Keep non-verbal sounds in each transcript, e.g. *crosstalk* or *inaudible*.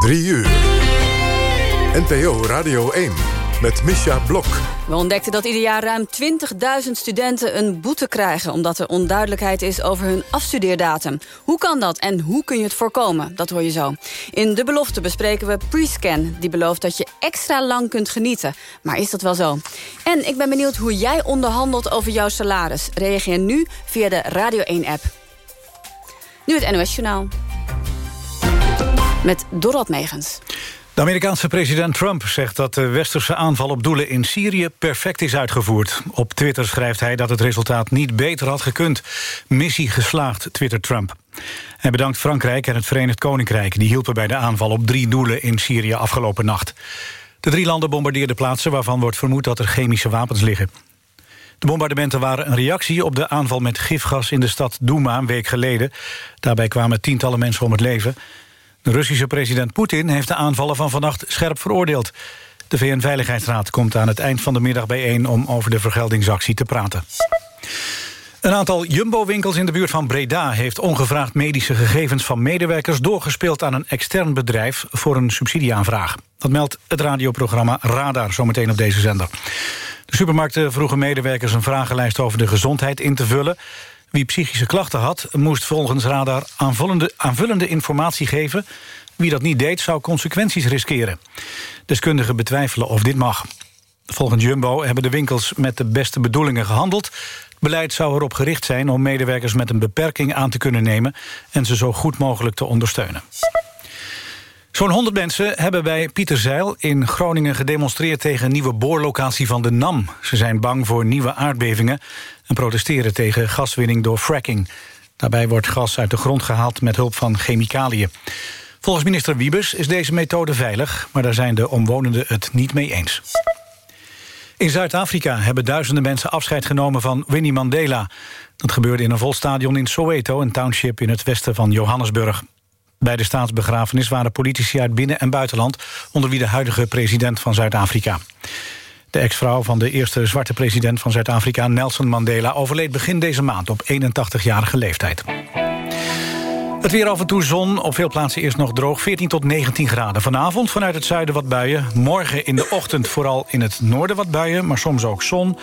3 uur. NPO Radio 1 met Misha Blok. We ontdekten dat ieder jaar ruim 20.000 studenten een boete krijgen... omdat er onduidelijkheid is over hun afstudeerdatum. Hoe kan dat en hoe kun je het voorkomen? Dat hoor je zo. In De Belofte bespreken we Prescan. Die belooft dat je extra lang kunt genieten. Maar is dat wel zo? En ik ben benieuwd hoe jij onderhandelt over jouw salaris. Reageer nu via de Radio 1-app. Nu het NOS Journaal. Met Dorot Megens. De Amerikaanse president Trump zegt dat de westerse aanval op doelen in Syrië perfect is uitgevoerd. Op Twitter schrijft hij dat het resultaat niet beter had gekund. Missie geslaagd, twittert Trump. Hij bedankt Frankrijk en het Verenigd Koninkrijk... die hielpen bij de aanval op drie doelen in Syrië afgelopen nacht. De drie landen bombardeerden plaatsen waarvan wordt vermoed dat er chemische wapens liggen. De bombardementen waren een reactie op de aanval met gifgas in de stad Douma een week geleden. Daarbij kwamen tientallen mensen om het leven. De Russische president Poetin heeft de aanvallen van vannacht scherp veroordeeld. De VN-veiligheidsraad komt aan het eind van de middag bijeen... om over de vergeldingsactie te praten. Een aantal Jumbo-winkels in de buurt van Breda... heeft ongevraagd medische gegevens van medewerkers... doorgespeeld aan een extern bedrijf voor een subsidieaanvraag. Dat meldt het radioprogramma Radar zometeen op deze zender. De supermarkten vroegen medewerkers een vragenlijst over de gezondheid in te vullen. Wie psychische klachten had, moest volgens Radar aanvullende, aanvullende informatie geven. Wie dat niet deed, zou consequenties riskeren. Deskundigen betwijfelen of dit mag. Volgens Jumbo hebben de winkels met de beste bedoelingen gehandeld. Het beleid zou erop gericht zijn om medewerkers met een beperking aan te kunnen nemen... en ze zo goed mogelijk te ondersteunen. Zo'n 100 mensen hebben bij Pieterzeil in Groningen gedemonstreerd... tegen een nieuwe boorlocatie van de NAM. Ze zijn bang voor nieuwe aardbevingen... en protesteren tegen gaswinning door fracking. Daarbij wordt gas uit de grond gehaald met hulp van chemicaliën. Volgens minister Wiebes is deze methode veilig... maar daar zijn de omwonenden het niet mee eens. In Zuid-Afrika hebben duizenden mensen afscheid genomen van Winnie Mandela. Dat gebeurde in een vol stadion in Soweto, een township in het westen van Johannesburg. Bij de staatsbegrafenis waren politici uit binnen- en buitenland... onder wie de huidige president van Zuid-Afrika. De ex-vrouw van de eerste zwarte president van Zuid-Afrika... Nelson Mandela overleed begin deze maand op 81-jarige leeftijd. Het weer af en toe zon, op veel plaatsen eerst nog droog, 14 tot 19 graden. Vanavond vanuit het zuiden wat buien. Morgen in de ochtend vooral in het noorden wat buien, maar soms ook zon.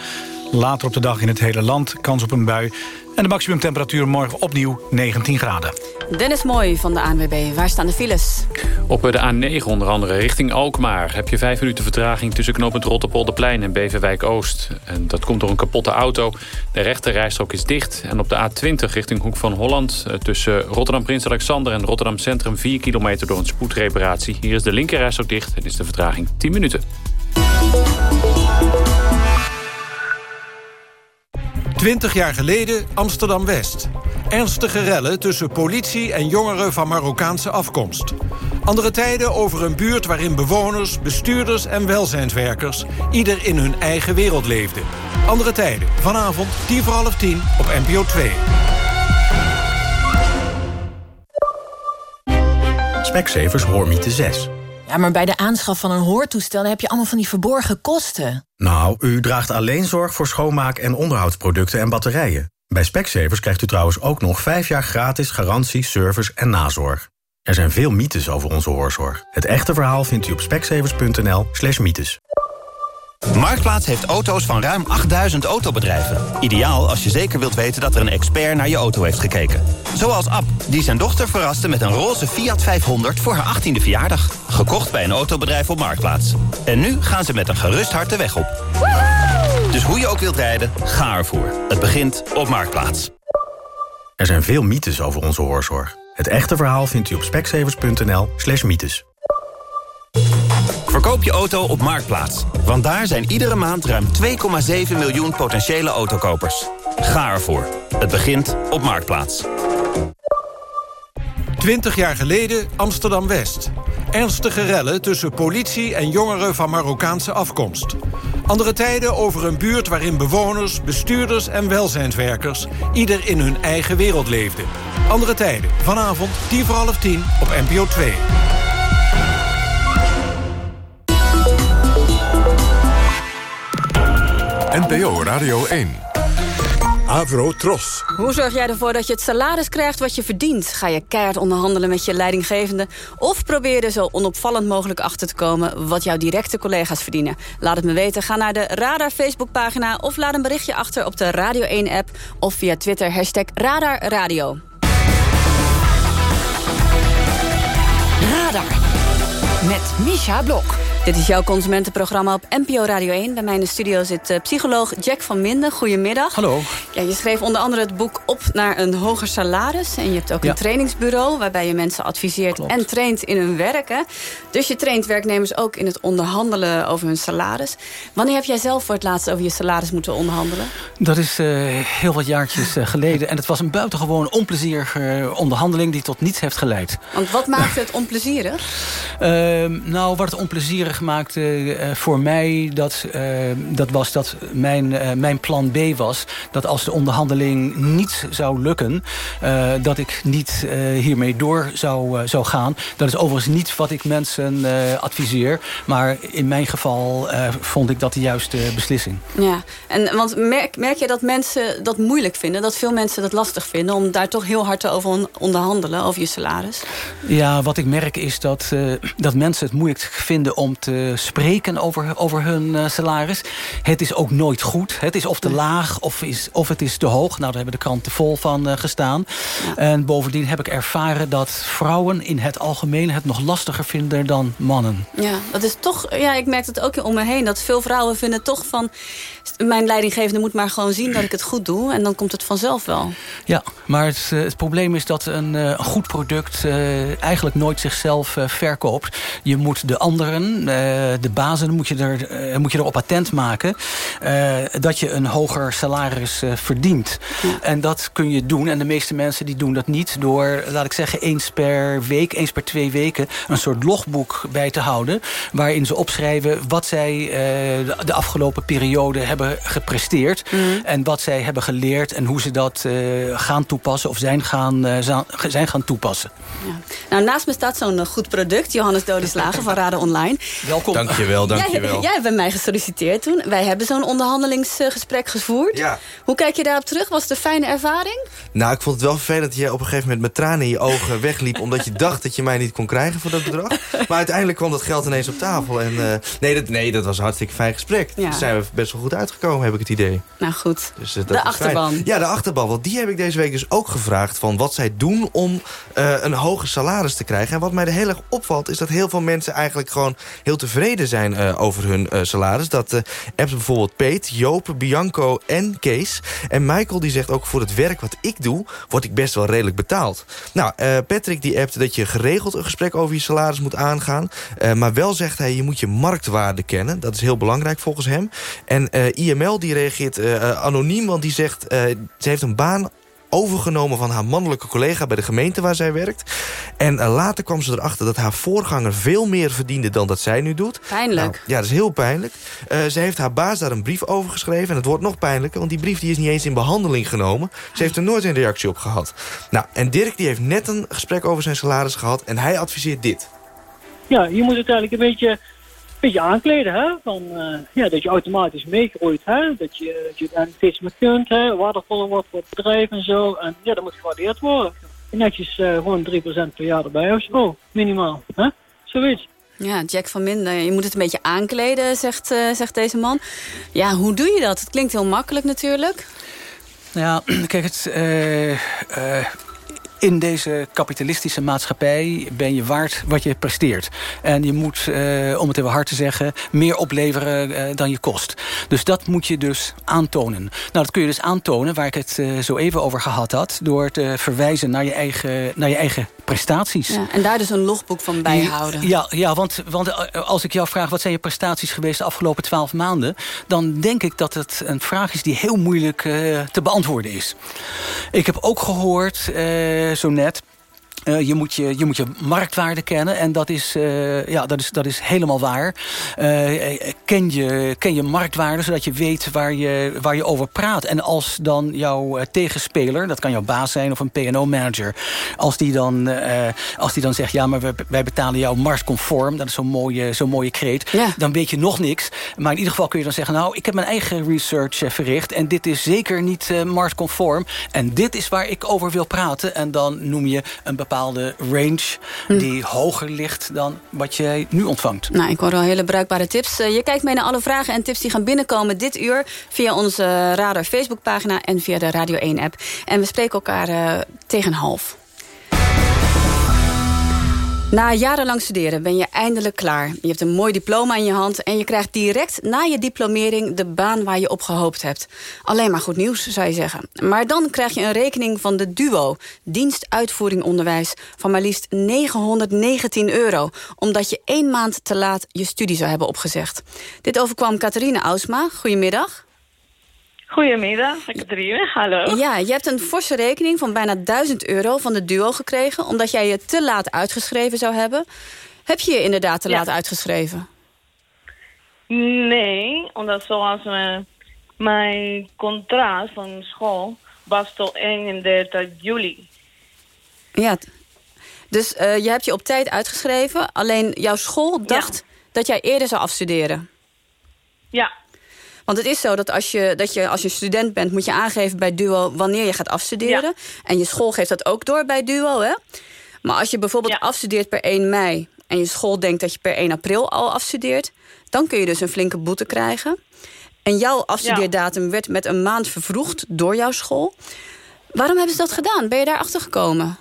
Later op de dag in het hele land kans op een bui. En de maximumtemperatuur morgen opnieuw 19 graden. Dennis Mooi van de ANWB. Waar staan de files? Op de A9 onder andere richting Alkmaar... heb je vijf minuten vertraging tussen knooppunt Rotterpolderplein en Beverwijk-Oost. En dat komt door een kapotte auto. De rechte rijstrook is dicht. En op de A20 richting Hoek van Holland... Eh, tussen Rotterdam Prins Alexander en Rotterdam Centrum... 4 kilometer door een spoedreparatie. Hier is de linkerrijstrook dicht en is de vertraging 10 minuten. 20 jaar geleden Amsterdam-West. Ernstige rellen tussen politie en jongeren van Marokkaanse afkomst. Andere tijden over een buurt waarin bewoners, bestuurders en welzijnswerkers... ieder in hun eigen wereld leefden. Andere tijden, vanavond, tien voor half tien op NPO 2. Specsavers Hoormiete 6. Ja, maar bij de aanschaf van een hoortoestel heb je allemaal van die verborgen kosten. Nou, u draagt alleen zorg voor schoonmaak- en onderhoudsproducten en batterijen. Bij Specsavers krijgt u trouwens ook nog 5 jaar gratis garantie, service en nazorg. Er zijn veel mythes over onze hoorzorg. Het echte verhaal vindt u op specsavers.nl slash mythes. Marktplaats heeft auto's van ruim 8000 autobedrijven. Ideaal als je zeker wilt weten dat er een expert naar je auto heeft gekeken. Zoals Ab, die zijn dochter verraste met een roze Fiat 500 voor haar 18e verjaardag. Gekocht bij een autobedrijf op Marktplaats. En nu gaan ze met een gerust hart de weg op. Dus hoe je ook wilt rijden, ga ervoor. Het begint op Marktplaats. Er zijn veel mythes over onze hoorzorg. Het echte verhaal vindt u op specsavers.nl slash mythes. Verkoop je auto op Marktplaats. Want daar zijn iedere maand ruim 2,7 miljoen potentiële autokopers. Ga ervoor. Het begint op Marktplaats. 20 jaar geleden Amsterdam-West. Ernstige rellen tussen politie en jongeren van Marokkaanse afkomst. Andere tijden over een buurt waarin bewoners, bestuurders en welzijnswerkers... ieder in hun eigen wereld leefden. Andere tijden, vanavond, tien voor half tien op NPO 2. NPO Radio 1. Avro Tros. Hoe zorg jij ervoor dat je het salaris krijgt wat je verdient? Ga je keihard onderhandelen met je leidinggevende? Of probeer er zo onopvallend mogelijk achter te komen... wat jouw directe collega's verdienen? Laat het me weten. Ga naar de Radar Facebookpagina... of laat een berichtje achter op de Radio 1-app... of via Twitter hashtag Radar Radio. Radar met Misha Blok. Dit is jouw consumentenprogramma op NPO Radio 1. Bij mij in de studio zit uh, psycholoog Jack van Minden. Goedemiddag. Hallo. Ja, je schreef onder andere het boek Op naar een hoger salaris. En je hebt ook Ja. een trainingsbureau... waarbij je mensen adviseert Klopt. en traint in hun werk. Hè? Dus je traint werknemers ook in het onderhandelen over hun salaris. Wanneer heb jij zelf voor het laatst over je salaris moeten onderhandelen? Dat is eh, heel wat jaartjes eh, geleden. En het was een buitengewoon onplezierige eh, onderhandeling... die tot niets heeft geleid. Want wat maakte het onplezierig? Ehm, nou, wat het onplezierig maakte voor mij... Dat, eh, dat was dat mijn, mijn plan B was... dat als de onderhandeling niet zou lukken... dat ik niet hiermee door zou, zou gaan. Dat is overigens niet wat ik mensen adviseer. Maar in mijn geval vond ik dat de juiste beslissing. Ja, en want merk, merk je dat mensen dat moeilijk vinden? Dat veel mensen dat lastig vinden om daar toch heel hard over on- onderhandelen, over je salaris? Ja, wat ik merk is dat, eh, dat mensen het moeilijk vinden om te spreken over, over hun eh, salaris. Het is ook nooit goed. Het is of te laag of, is, of het is te hoog. Nou, daar hebben de kranten vol van eh, gestaan. En bovendien heb ik ervaren dat vrouwen in het algemeen het nog lastiger vinden dan mannen. Ja, dat is toch. Ja, ik merk het ook om me heen. Dat veel vrouwen vinden toch van. Mijn leidinggevende moet maar gewoon zien dat ik het goed doe. En dan komt het vanzelf wel. Ja, maar het, eh, het probleem is dat een, eh, goed product eh, eigenlijk nooit zichzelf verkoopt. Je moet de anderen, de bazen, moet je, er, moet je erop attent maken... dat je een hoger salaris verdient. En dat kun je doen. En de meeste mensen die doen dat niet door, laat ik zeggen... eens per week, eens per twee weken... een soort logboek bij te houden... waarin ze opschrijven wat zij de, de afgelopen periode hebben gepresteerd... en wat zij hebben geleerd en hoe ze dat eh, gaan toepassen... of zijn gaan, eh, zijn gaan toepassen. Ja. Nou, naast me staat zo'n eh, goed product. Johannes Dodislagen van Raden Online. Welkom. Dankjewel, dankjewel. Jij, jij hebt bij mij gesolliciteerd toen. Wij hebben zo'n onderhandelingsgesprek gevoerd. Ja. Hoe kijk je daarop terug? Was het een fijne ervaring? Nou, ik vond het wel vervelend dat je op een gegeven moment met tranen in je ogen wegliep... omdat je dacht dat je mij niet kon krijgen voor dat bedrag. Maar uiteindelijk kwam dat geld ineens op tafel. En eh, nee, dat, nee, dat was een hartstikke fijn gesprek. Ja. Daar zijn we best wel goed uitgekomen, heb ik het idee. Nou goed. Dus, eh, dat De fijn. achterban. Ja, de achterban. Want die heb ik deze week dus ook gevraagd... van wat zij doen om eh, een hoger salaris te krijgen. En wat mij er heel erg opvalt... is dat heel veel mensen eigenlijk gewoon heel tevreden zijn eh, over hun salaris. Dat appt bijvoorbeeld Peet, Joop, Bianco en Kees. En Michael die zegt ook voor het werk wat ik doe... word ik best wel redelijk betaald. Nou, Patrick die appt dat je geregeld een gesprek over je salaris moet aangaan. Maar wel zegt hij, je moet je marktwaarde kennen. Dat is heel belangrijk volgens hem. En IML die reageert eh, eh, anoniem, want die zegt... eh, ze heeft een baan overgenomen van haar mannelijke collega bij de gemeente waar zij werkt. En later kwam ze erachter dat haar voorganger veel meer verdiende dan dat zij nu doet. Pijnlijk. Nou, ja, dat is heel pijnlijk. Eh, ze heeft haar baas daar een brief over geschreven. En het wordt nog pijnlijker, want die brief die is niet eens in behandeling genomen. Ze heeft er nooit een reactie op gehad. Nou, en Dirk die heeft net een gesprek over zijn salaris gehad. En hij adviseert dit. ja, je moet het eigenlijk een beetje, beetje aankleden. Hè? Van, eh, ja, dat je automatisch meegroeit. Hè? Dat je, dat je daar steeds meer kunt. Hè? Waardevoller wordt voor het bedrijf en zo. En ja, dat moet gewaardeerd worden. En netjes eh, gewoon 3% per jaar erbij of zo. Minimaal. Hè? Zoiets. Ja, Jack van Minder. Je moet het een beetje aankleden, zegt, eh, zegt deze man. Ja, hoe doe je dat? Het klinkt heel makkelijk natuurlijk. Ja, *clears throat* kijk, het, eh, eh, in deze kapitalistische maatschappij ben je waard wat je presteert. En je moet, eh, om het even hard te zeggen, meer opleveren eh, dan je kost. Dus dat moet je dus aantonen. Nou, dat kun je dus aantonen, waar ik het eh, zo even over gehad had... door te verwijzen naar je eigen, naar je eigen prestaties. Ja, en daar dus een logboek van bijhouden. Ja, ja want, want eh, als ik jou vraag... wat zijn je prestaties geweest de afgelopen twaalf maanden... dan denk ik dat het een vraag is die heel moeilijk eh, te beantwoorden is. Ik heb ook gehoord, eh, zo net... Uh, je, moet je, je moet je marktwaarde kennen en dat is, uh, ja, dat is, dat is helemaal waar. Uh, ken, je, ken je marktwaarde zodat je weet waar je, waar je over praat. En als dan jouw tegenspeler, dat kan jouw baas zijn of een P&O-manager... Als, die dan, als die dan zegt, ja, maar wij, wij betalen jou marktconform... dat is zo'n mooie, zo'n mooie kreet, ja. dan weet je nog niks. Maar in ieder geval kun je dan zeggen... nou, ik heb mijn eigen research verricht en dit is zeker niet marktconform... en dit is waar ik over wil praten. En dan noem je een bepaalde bepaalde range hm. die hoger ligt dan wat jij nu ontvangt. Nou, ik hoor al hele bruikbare tips. Eh, je kijkt mee naar alle vragen en tips die gaan binnenkomen dit uur... via onze Radar Facebookpagina en via de Radio 1-app. En we spreken elkaar uh, tegen half. Na jarenlang studeren ben je eindelijk klaar. Je hebt een mooi diploma in je hand... en je krijgt direct na je diplomering de baan waar je op gehoopt hebt. Alleen maar goed nieuws, zou je zeggen. Maar dan krijg je een rekening van de DUO... dienst uitvoering onderwijs van maar liefst 919 euro... omdat je één maand te laat je studie zou hebben opgezegd. Dit overkwam Catharine Ausma. Goedemiddag. Goedemiddag, Katrine. Hallo. Ja, je hebt een forse rekening van bijna 1000 euro van de duo gekregen... omdat jij je te laat uitgeschreven zou hebben. Heb je je inderdaad te laat uitgeschreven? Nee, omdat zoals mijn, mijn contract van school was tot 31 juli. Ja, dus uh, je hebt je op tijd uitgeschreven. Alleen jouw school dacht dat jij eerder zou afstuderen. Ja, want het is zo dat als je, dat je als je student bent... moet je aangeven bij DUO wanneer je gaat afstuderen. En je school geeft dat ook door bij DUO. Hè? Maar als je bijvoorbeeld afstudeert per 1 mei... en je school denkt dat je per 1 april al afstudeert... dan kun je dus een flinke boete krijgen. En jouw afstudeerdatum werd met een maand vervroegd door jouw school. Waarom hebben ze dat gedaan? Ben je daar achter gekomen?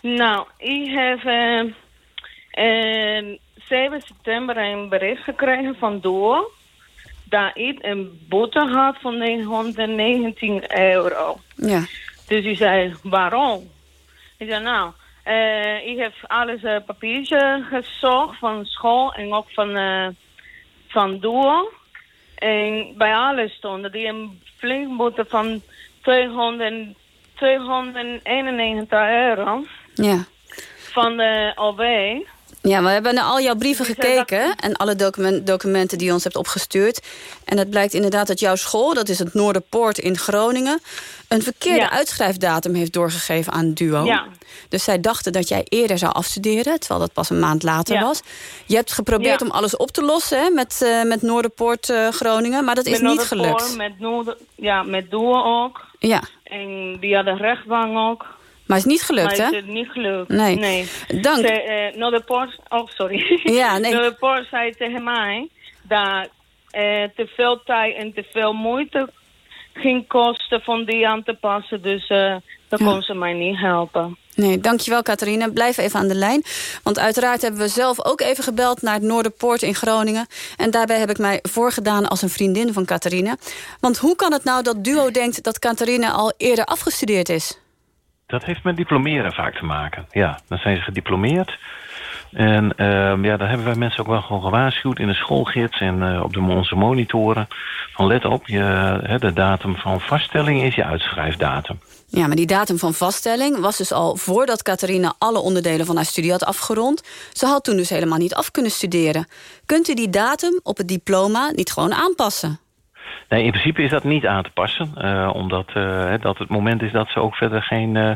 Nou, ik heb... Uh, uh, 7 september een bericht gekregen van Doel dat ik een boete had van 919 euro. Ja. Dus hij zei, waarom? Ik zei, nou, uh, ik heb alles uh, papiertje gezocht van school en ook van, uh, van Doel. En bij alles stond hij een flink boete van 200, 291 euro. Ja. Van de OW. Ja, we hebben naar al jouw brieven gekeken... en alle documenten die je ons hebt opgestuurd. En het blijkt inderdaad dat jouw school, dat is het Noorderpoort in Groningen... een verkeerde uitschrijfdatum heeft doorgegeven aan Duo. Ja. Dus zij dachten dat jij eerder zou afstuderen... terwijl dat pas een maand later was. Je hebt geprobeerd om alles op te lossen hè, met, uh, met Noorderpoort uh, Groningen... maar dat is niet gelukt. Met Noorder, ja, met Duo ook. Ja. En die hadden rechtbank ook. Maar het is niet gelukt, maar hè? het is niet gelukt. Nee. nee. Dank. Ze, uh, Noorderpoort... Oh, sorry. *laughs* Ja, nee. Noorderpoort zei tegen mij... dat uh, te veel tijd en te veel moeite ging kosten van die aan te passen. Dus uh, dan ja. kon ze mij niet helpen. Nee, dankjewel Catharine. Blijf even aan de lijn. Want uiteraard hebben we zelf ook even gebeld naar het Noorderpoort in Groningen. En daarbij heb ik mij voorgedaan als een vriendin van Catharine. Want hoe kan het nou dat Duo denkt dat Catharine al eerder afgestudeerd is? Dat heeft met diplomeren vaak te maken. Ja, dan zijn ze gediplomeerd. En uh, ja, daar hebben wij mensen ook wel gewoon gewaarschuwd in de schoolgids en uh, op de, onze monitoren. Van let op, je, hè, de datum van vaststelling is je uitschrijfdatum. Ja, maar die datum van vaststelling was dus al voordat Catharina alle onderdelen van haar studie had afgerond. Ze had toen dus helemaal niet af kunnen studeren. Kunt u die datum op het diploma niet gewoon aanpassen? Nee, in principe is dat niet aan te passen. Uh, omdat uh, dat het moment is dat ze ook verder geen uh,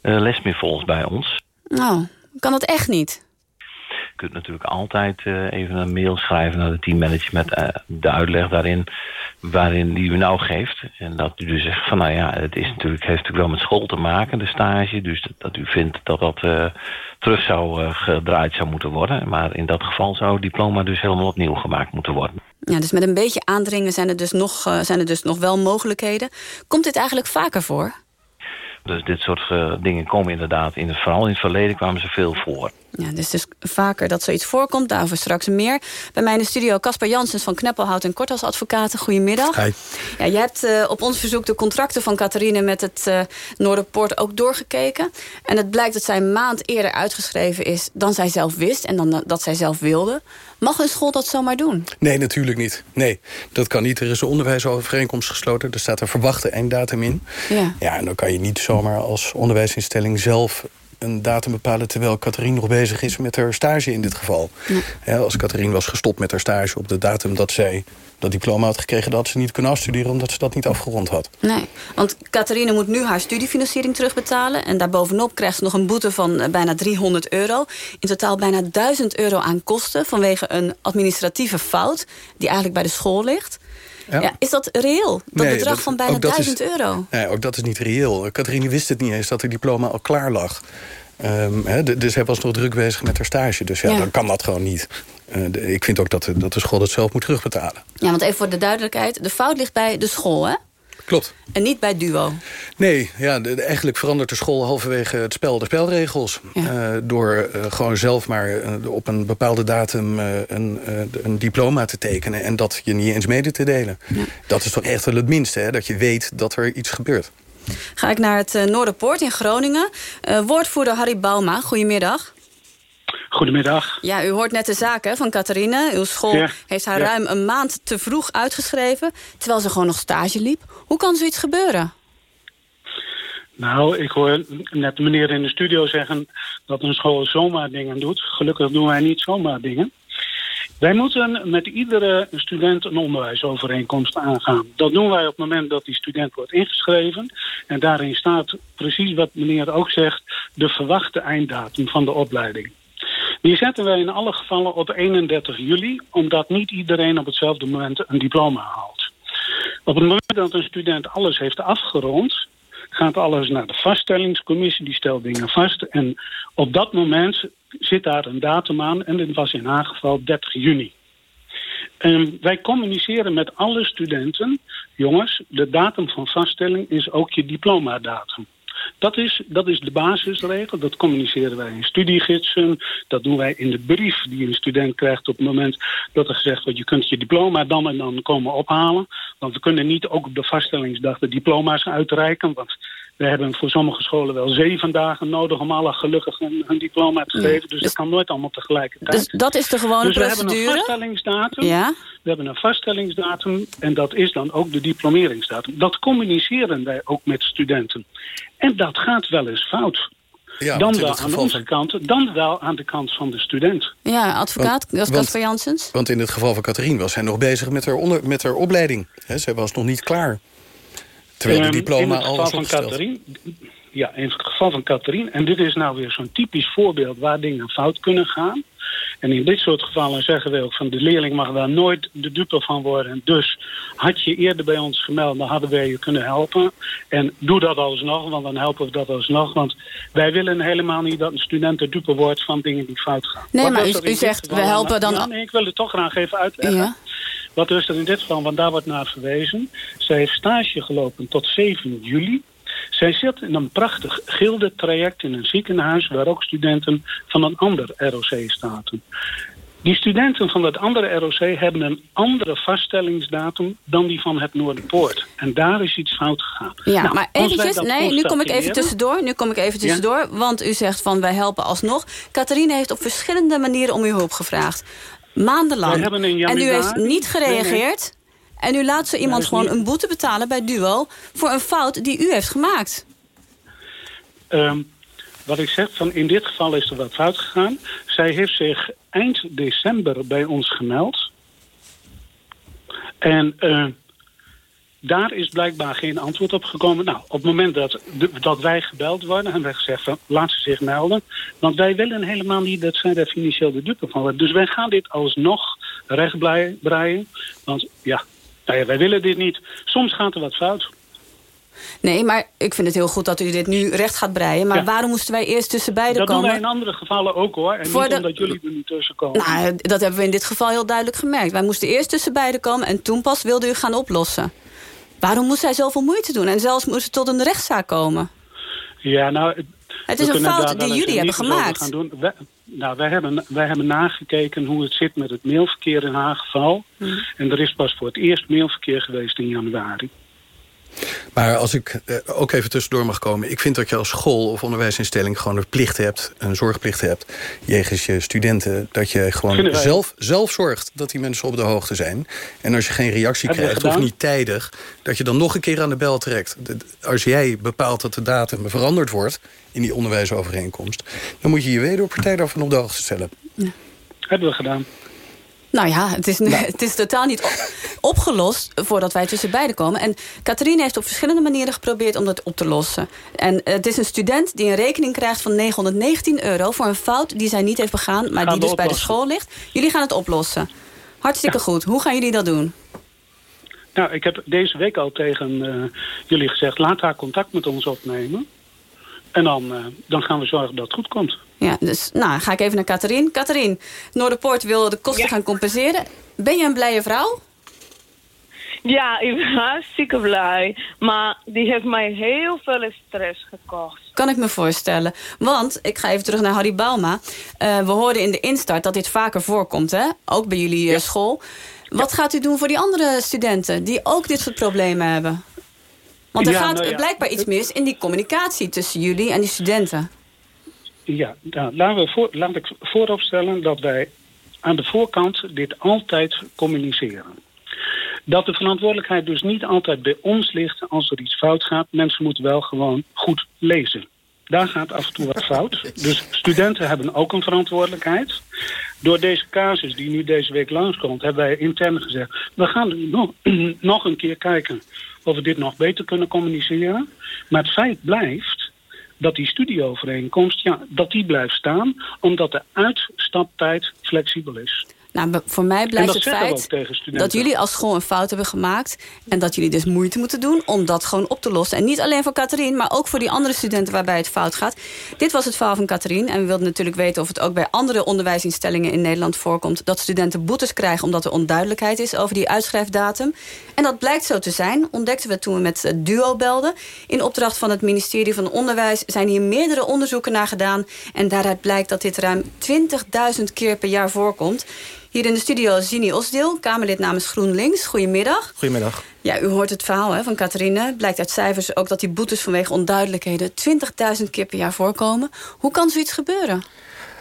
les meer volgt bij ons. Nou, kan dat echt niet? Kunt natuurlijk altijd even een mail schrijven naar de teammanager... met de uitleg daarin waarin die u nou geeft. En dat u dus zegt van nou ja, het is natuurlijk, heeft natuurlijk wel met school te maken, de stage. Dus dat, dat u vindt dat dat terug zou gedraaid zou moeten worden. Maar in dat geval zou het diploma dus helemaal opnieuw gemaakt moeten worden. Ja, dus met een beetje aandringen zijn er, dus nog, zijn er dus nog wel mogelijkheden. Komt dit eigenlijk vaker voor? Dus dit soort uh, dingen komen inderdaad, in het, vooral in het verleden kwamen ze veel voor. Ja, dus, dus vaker dat zoiets voorkomt, daarover straks meer. Bij mij in de studio Casper Janssens van Kneppelhout en Kortas Advocaten. Goedemiddag. Hi. Ja, je hebt uh, op ons verzoek de contracten van Catharine met het uh, Noorderpoort ook doorgekeken. En het blijkt dat zij een maand eerder uitgeschreven is dan zij zelf wist en dan dat zij zelf wilde. Mag een school dat zomaar doen? Nee, natuurlijk niet. Nee, dat kan niet. Er is een onderwijsovereenkomst gesloten. Er staat een verwachte einddatum in. Ja. Ja, en dan kan je niet zomaar als onderwijsinstelling zelf een datum bepalen... terwijl Catherine nog bezig is met haar stage in dit geval. Ja, als Catherine was gestopt met haar stage op de datum dat zij dat diploma had gekregen... dat ze niet kunnen afstuderen omdat ze dat niet afgerond had. Nee, want Catharine moet nu haar studiefinanciering terugbetalen... en daarbovenop krijgt ze nog een boete van eh, bijna 300 euro. In totaal bijna 1000 euro aan kosten... vanwege een administratieve fout die eigenlijk bij de school ligt. Ja. is dat reëel? Dat Nee, bedrag dat- van bijna ook dat is- 1000 euro? Nee, ook dat is niet reëel. Catherine wist het niet eens dat haar diploma al klaar lag. Ehm, dus hij was nog druk bezig met haar stage. Dus ja, Ja. dan kan dat gewoon niet. Eh, de- ik vind ook dat de, dat de school dat zelf moet terugbetalen. Ja, want even voor de duidelijkheid. De fout ligt bij de school, hè? Klopt. En niet bij Duo. Nee, ja, de- de- eigenlijk verandert de school halverwege het spel de spelregels. Eh, door eh, gewoon zelf maar op een bepaalde datum een, een diploma te tekenen... en dat je niet eens mede te delen. Dat is toch echt wel het minste, hè? dat je weet dat er iets gebeurt. Ga ik naar het Noorderpoort in Groningen. Woordvoerder Harry Bauma, goedemiddag. Goedemiddag. Ja, u hoort net de zaak hè, van Catharine. Uw school Ja, heeft haar ja. ruim een maand te vroeg uitgeschreven... terwijl ze gewoon nog stage liep. Hoe kan zoiets gebeuren? Nou, ik hoor net de meneer in de studio zeggen dat een school zomaar dingen doet. Gelukkig doen wij niet zomaar dingen. Wij moeten met iedere student een onderwijsovereenkomst aangaan. Dat doen wij op het moment dat die student wordt ingeschreven. En daarin staat precies wat meneer ook zegt... de verwachte einddatum van de opleiding. Die zetten wij in alle gevallen op 31 juli... omdat niet iedereen op hetzelfde moment een diploma haalt. Op het moment dat een student alles heeft afgerond... gaat alles naar de vaststellingscommissie, die stelt dingen vast. En op dat moment zit daar een datum aan en dit was in haar geval 30 juni. Wij communiceren met alle studenten. Jongens, de datum van vaststelling is ook je diplomadatum. Dat is, dat is de basisregel. Dat communiceren wij in studiegidsen. Dat doen wij in de brief die een student krijgt op het moment dat er gezegd wordt... je kunt je diploma dan en dan komen ophalen. Want we kunnen niet ook op de vaststellingsdag de diploma's uitreiken. Want we hebben voor sommige scholen wel zeven dagen nodig... om alle gelukkigen hun, hun diploma te Ja, geven. Dus dat kan nooit allemaal tegelijkertijd. Dus dat is de gewone dus we hebben een procedure? vaststellingsdatum. Ja. We hebben een vaststellingsdatum en dat is dan ook de diplomeringsdatum. Dat communiceren wij ook met studenten. En dat gaat wel eens fout. Ja, dan wel aan onze van- kant, dan wel aan de kant van de student. Ja, advocaat, dat is Casper Janssens. Want in het geval van Catherine was zij nog bezig met haar, onder, met haar opleiding. Hè, zij was nog niet klaar. Terwijl de Ehm, diploma in het al van opgesteld. Catherine, ja, in het geval van Catherine, en dit is nou weer zo'n typisch voorbeeld waar dingen fout kunnen gaan. En in dit soort gevallen zeggen we ook van de leerling mag daar nooit de dupe van worden. Dus had je eerder bij ons gemeld, dan hadden wij je kunnen helpen. En doe dat alsnog, want dan helpen we dat alsnog. Want wij willen helemaal niet dat een student de dupe wordt van dingen die fout gaan. Nee, Wat maar u- zegt, geval we helpen dan- Ja, nee, ik wil het toch graag even uitleggen. Ja. Wat is er in dit geval? Want daar wordt naar verwezen. Zij heeft stage gelopen tot 7 juli. Zij zit in een prachtig gilde-traject in een ziekenhuis... waar ook studenten van een ander ROC staten. Die studenten van dat andere ROC hebben een andere vaststellingsdatum... dan die van het Noorderpoort. En daar is iets fout gegaan. Ja, Nou, maar eventjes, dat nee, nu kom ik even tussendoor. Nu kom ik even tussendoor, want u zegt van wij helpen alsnog. Catharine heeft op verschillende manieren om uw hulp gevraagd. Maandenlang. En u heeft niet gereageerd. En u laat zo iemand gewoon niet- een boete betalen bij Duo... voor een fout die u heeft gemaakt. Ehm, wat ik zeg, van in dit geval is er wat fout gegaan. Zij heeft zich eind december bij ons gemeld. En eh, daar is blijkbaar geen antwoord op gekomen. Nou, op het moment dat, dat wij gebeld worden, hebben wij gezegd van laat ze zich melden. Want wij willen helemaal niet dat zij daar financieel de dupe van wordt. Dus wij gaan dit alsnog rechtbreien. Want ja, nou ja, wij willen dit niet. Soms gaat er wat fout. Nee, maar ik vind het heel goed dat u dit nu recht gaat breien. Maar Ja. waarom moesten wij eerst tussen beiden Dat doen komen? wij in andere gevallen ook hoor. En Voor niet de- omdat jullie er niet tussen komen. Nou, dat hebben we in dit geval heel duidelijk gemerkt. Wij moesten eerst tussen beiden komen en toen pas wilde u gaan oplossen. Waarom moest zij zoveel moeite doen? En zelfs moest het tot een rechtszaak komen. Ja, nou, Het is een fout die jullie hebben gemaakt. Gaan doen. Wij, nou, wij hebben, wij hebben nagekeken hoe het zit met het mailverkeer in haar geval. Hmm. En er is pas voor het eerst mailverkeer geweest in januari. Maar als ik eh, ook even tussendoor mag komen... ik vind dat je als school of onderwijsinstelling gewoon een plicht hebt... een zorgplicht hebt, jegens je studenten... dat je gewoon zelf, zelf zorgt dat die mensen op de hoogte zijn. En als je geen reactie krijgt, of niet tijdig... dat je dan nog een keer aan de bel trekt. Als jij bepaalt dat de datum veranderd wordt... in die onderwijsovereenkomst... dan moet je je wederpartij daarvan op de hoogte stellen. Ja. Hebben we gedaan. Nou ja, het is, nou. *laughs* het is totaal niet opgelost voordat wij tussen beiden komen. En Catherine heeft op verschillende manieren geprobeerd om dat op te lossen. En het is een student die een rekening krijgt van 919 euro... voor een fout die zij niet heeft begaan, maar die dus bij de school ligt. Jullie gaan het oplossen. Hartstikke goed. Hoe gaan jullie dat doen? Nou, ik heb deze week al tegen uh, jullie gezegd... laat haar contact met ons opnemen. En dan, uh, dan gaan we zorgen dat het goed komt. Ja, dus nou ga ik even naar Catherine. Catherine, Noorderpoort wil de kosten gaan compenseren. Ben je een blije vrouw? Ja, ik ben hartstikke blij. Maar die heeft mij heel veel stress gekost. Kan ik me voorstellen. Want, ik ga even terug naar Harry Bauma. Uh, we hoorden in de instart dat dit vaker voorkomt, hè? Ook bij jullie uh, school. Wat gaat u doen voor die andere studenten... die ook dit soort problemen hebben? Want er gaat nou blijkbaar iets mis in die communicatie tussen jullie en die studenten. Ja, nou, voor, laat ik vooropstellen dat wij aan de voorkant dit altijd communiceren. Dat de verantwoordelijkheid dus niet altijd bij ons ligt als er iets fout gaat. Mensen moeten wel gewoon goed lezen. Daar gaat af en toe wat fout. Dus studenten hebben ook een verantwoordelijkheid. Door deze casus die nu deze week langskomt, hebben wij intern gezegd... we gaan nog, *clears throat* nog een keer kijken of we dit nog beter kunnen communiceren. Maar het feit blijft dat die studieovereenkomst ja, dat die blijft staan... omdat de uitstaptijd flexibel is. Nou, voor mij blijft het feit dat jullie als school een fout hebben gemaakt... en dat jullie dus moeite moeten doen om dat gewoon op te lossen. En niet alleen voor Catherine, maar ook voor die andere studenten waarbij het fout gaat. Dit was het verhaal van Catherine. En we wilden natuurlijk weten of het ook bij andere onderwijsinstellingen in Nederland voorkomt... dat studenten boetes krijgen omdat er onduidelijkheid is over die uitschrijfdatum. En dat blijkt zo te zijn, ontdekten we toen we met Duo belden. In opdracht van het ministerie van Onderwijs zijn hier meerdere onderzoeken naar gedaan. En daaruit blijkt dat dit ruim 20.000 keer per jaar voorkomt... Hier in de studio Zini Osdeel, Kamerlid namens GroenLinks. Goedemiddag. Goedemiddag. Ja, u hoort het verhaal hè, van Catharine. Blijkt uit cijfers ook dat die boetes vanwege onduidelijkheden... 20.000 keer per jaar voorkomen. Hoe kan zoiets gebeuren?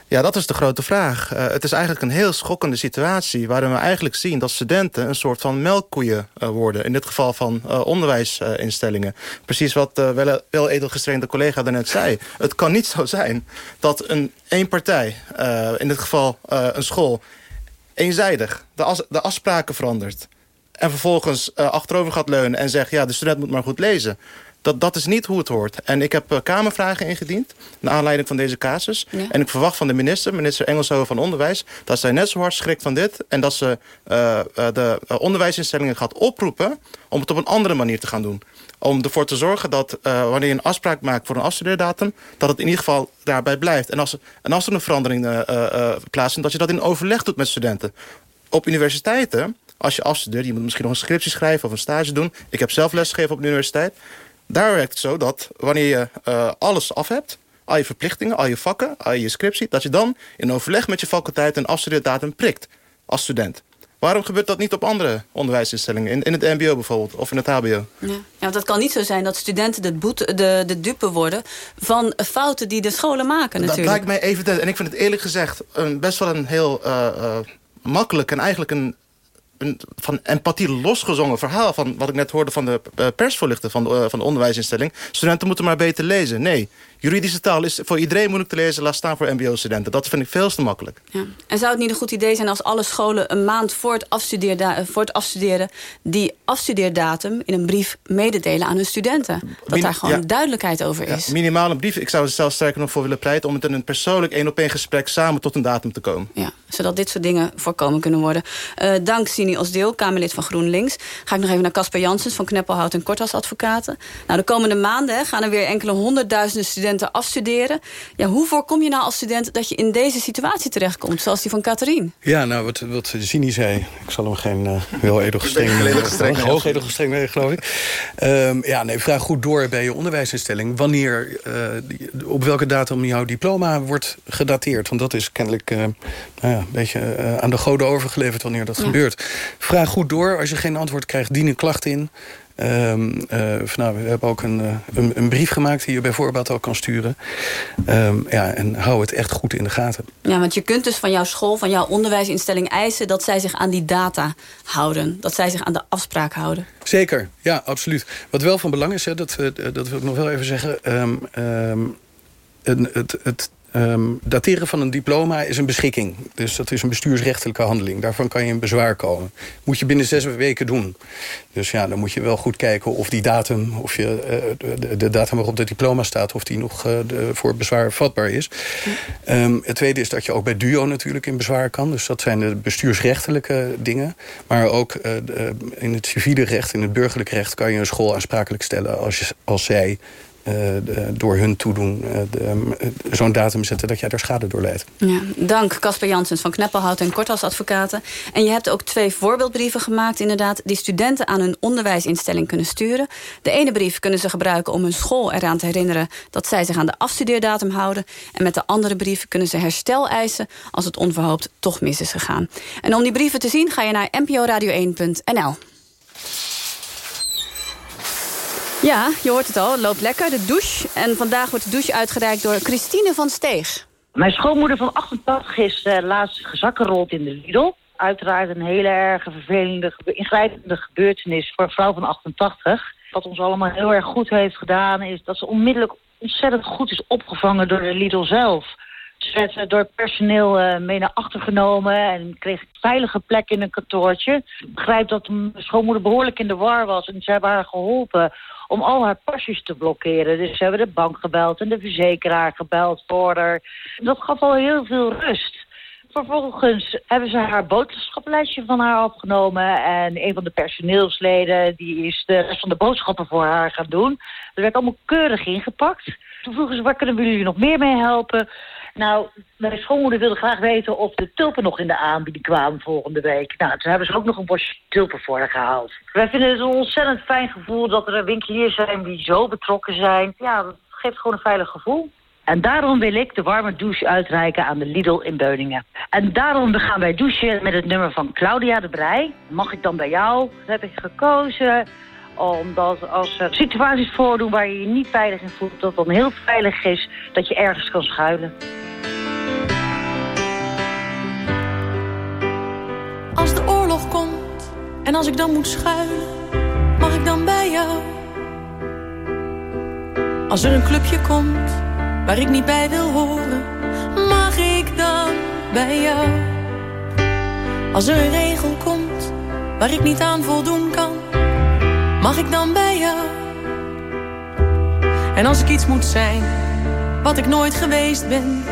Ja, dat is de grote vraag. Uh, het is eigenlijk een heel schokkende situatie... waarin we eigenlijk zien dat studenten een soort van melkkoeien uh, worden. In dit geval van uh, onderwijsinstellingen. Precies wat wel, wel edelgestreende collega daarnet zei. Het kan niet zo zijn dat een één partij, in dit geval een school eenzijdig de, as, de afspraken verandert... en vervolgens uh, achterover gaat leunen en zegt... ja, de student moet maar goed lezen. Dat, dat is niet hoe het hoort. En ik heb uh, Kamervragen ingediend... naar aanleiding van deze casus. Ja. En ik verwacht van de minister, minister Engelshoven van Onderwijs... dat zij net zo hard schrikt van dit... en dat ze uh, de onderwijsinstellingen gaat oproepen... om het op een andere manier te gaan doen om ervoor te zorgen dat uh, wanneer je een afspraak maakt voor een afstudeerdatum... dat het in ieder geval daarbij blijft. En als, en als er een verandering uh, plaatsvindt... dat je dat in overleg doet met studenten. Op universiteiten, als je afstudeert... je moet misschien nog een scriptie schrijven of een stage doen. Ik heb zelf lesgegeven op de universiteit. Daar werkt het zo dat wanneer je alles af hebt... al je verplichtingen, al je vakken, al je scriptie... dat je dan in overleg met je faculteit een afstudeerdatum prikt als student. Waarom gebeurt dat niet op andere onderwijsinstellingen? In, in het mbo bijvoorbeeld, of in het hbo? Ja. ja, want het kan niet zo zijn dat studenten de, boete, de, de dupe worden... van fouten die de scholen maken natuurlijk. Dat lijkt mij evident. En ik vind het eerlijk gezegd een, best wel een heel uh, uh, makkelijk... en eigenlijk een een van empathie losgezongen verhaal... van wat ik net hoorde van de uh, persvoorlichter van de, uh, van de onderwijsinstelling. Studenten moeten maar beter lezen. Nee, juridische taal is voor iedereen moeilijk te lezen... laat staan voor mbo-studenten. Dat vind ik veel te makkelijk. Ja. En zou het niet een goed idee zijn als alle scholen... een maand voor het, voor het afstuderen... die afstudeerdatum in een brief mededelen aan hun studenten? Dat Min daar gewoon ja. duidelijkheid over is. Ja, minimaal een brief. Ik zou er zelfs sterker nog voor willen pleiten... om het in een persoonlijk één-op-één gesprek... samen tot een datum te komen. Ja, zodat dit soort dingen voorkomen kunnen worden. Uh, dank Sini Osdeel, Kamerlid van GroenLinks. Ga ik nog even naar Casper Janssens van Kneppelhout en Kortas Advocaten. Nou, de komende maanden hè, gaan er weer enkele honderdduizenden studenten studenten afstuderen. Ja, hoe voorkom je nou als student dat je in deze situatie terechtkomt, zoals die van Catherine? Ja, nou, wat, wat Zini zei, ik zal hem geen uh, heel edelgestreng... Hoog hoog edelgestreng, nee, geloof ik. Um, ja, nee, vraag goed door bij je onderwijsinstelling. Wanneer, uh, op welke datum jouw diploma wordt gedateerd? Want dat is kennelijk uh, nou ja, een beetje aan de goden overgeleverd wanneer dat ja. gebeurt. Vraag goed door. Als je geen antwoord krijgt, dien een klacht in. Ehm, van, nou, we hebben ook een, een, een, brief gemaakt die je bijvoorbeeld ook kan sturen. Ehm, ja, en hou het echt goed in de gaten. Ja, want je kunt dus van jouw school, van jouw onderwijsinstelling eisen... dat zij zich aan die data houden. Dat zij zich aan de afspraak houden. Zeker, ja, absoluut. Wat wel van belang is, hè, dat, dat wil ik nog wel even zeggen... Um, het, het Um, dateren van een diploma is een beschikking. Dus dat is een bestuursrechtelijke handeling. Daarvan kan je een bezwaar komen. Moet je binnen zes weken doen. Dus ja, dan moet je wel goed kijken of die datum... of je, uh, de, de, datum waarop het diploma staat... of die nog uh, de, voor bezwaar vatbaar is. Um, het tweede is dat je ook bij DUO natuurlijk in bezwaar kan. Dus dat zijn de bestuursrechtelijke dingen. Maar ook de, in het civiele recht, in het burgerlijk recht... kan je een school aansprakelijk stellen als, je, als zij door hun toedoen uh, zo'n datum zetten dat jij daar schade door leidt. Ja, dank Casper Janssens van Kneppelhout en Kortas Advocaten. En je hebt ook twee voorbeeldbrieven gemaakt inderdaad... die studenten aan hun onderwijsinstelling kunnen sturen. De ene brief kunnen ze gebruiken om hun school eraan te herinneren... dat zij zich aan de afstudeerdatum houden. En met de andere brief kunnen ze herstel eisen... als het onverhoopt toch mis is gegaan. En om die brieven te zien ga je naar nporadio1.nl. Ja, je hoort het al. Het loopt lekker, de douche. En vandaag wordt de douche uitgereikt door Christine van Steeg. Mijn schoonmoeder van 88 is uh, laatst gezakkenrold in de Lidl. Uiteraard een hele erg vervelende, ingrijpende gebeurtenis voor een vrouw van 88. Wat ons allemaal heel erg goed heeft gedaan... is dat ze onmiddellijk ontzettend goed is opgevangen door de Lidl zelf. Ze werd eh, door personeel uh, mee naar achter genomen en kreeg een veilige plek in een kantoortje. Ik begrijp dat mijn schoonmoeder behoorlijk in de war was en ze hebben haar geholpen om al haar pasjes te blokkeren. Dus ze hebben de bank gebeld en de verzekeraar gebeld voor haar. Dat gaf al heel veel rust. Vervolgens hebben ze haar boodschappenlijstje van haar opgenomen. En een van de personeelsleden die is de rest van de boodschappen voor haar gaan doen. Er werd allemaal keurig ingepakt. Toen vroegen ze, waar kunnen we jullie nog meer mee helpen? Nou, mijn schoonmoeder wilde graag weten of de tulpen nog in de aanbieding kwamen volgende week. Nou, toen hebben ze ook nog een bosje tulpen voor haar gehaald. Wij vinden het een ontzettend fijn gevoel dat er winkeliers zijn die zo betrokken zijn. Ja, dat geeft gewoon een veilig gevoel. En daarom wil ik de warme douche uitreiken aan de Lidl in Beuningen. En daarom gaan wij douchen met het nummer van Claudia de Brij. Mag ik dan bij jou? Heb ik gekozen omdat als er situaties voordoen waar je je niet veilig in voelt... dat het dan heel veilig is dat je ergens kan schuilen. Als de oorlog komt en als ik dan moet schuilen, mag ik dan bij jou? Als er een clubje komt waar ik niet bij wil horen, mag ik dan bij jou? Als er een regel komt waar ik niet aan voldoen kan, mag ik dan bij jou? En als ik iets moet zijn wat ik nooit geweest ben,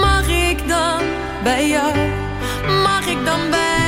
mag ik dan bij jou? Mag ik dan bij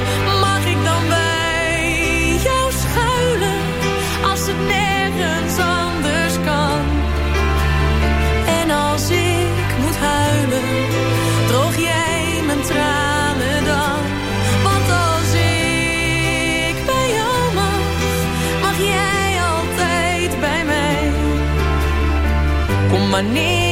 Kom wanneer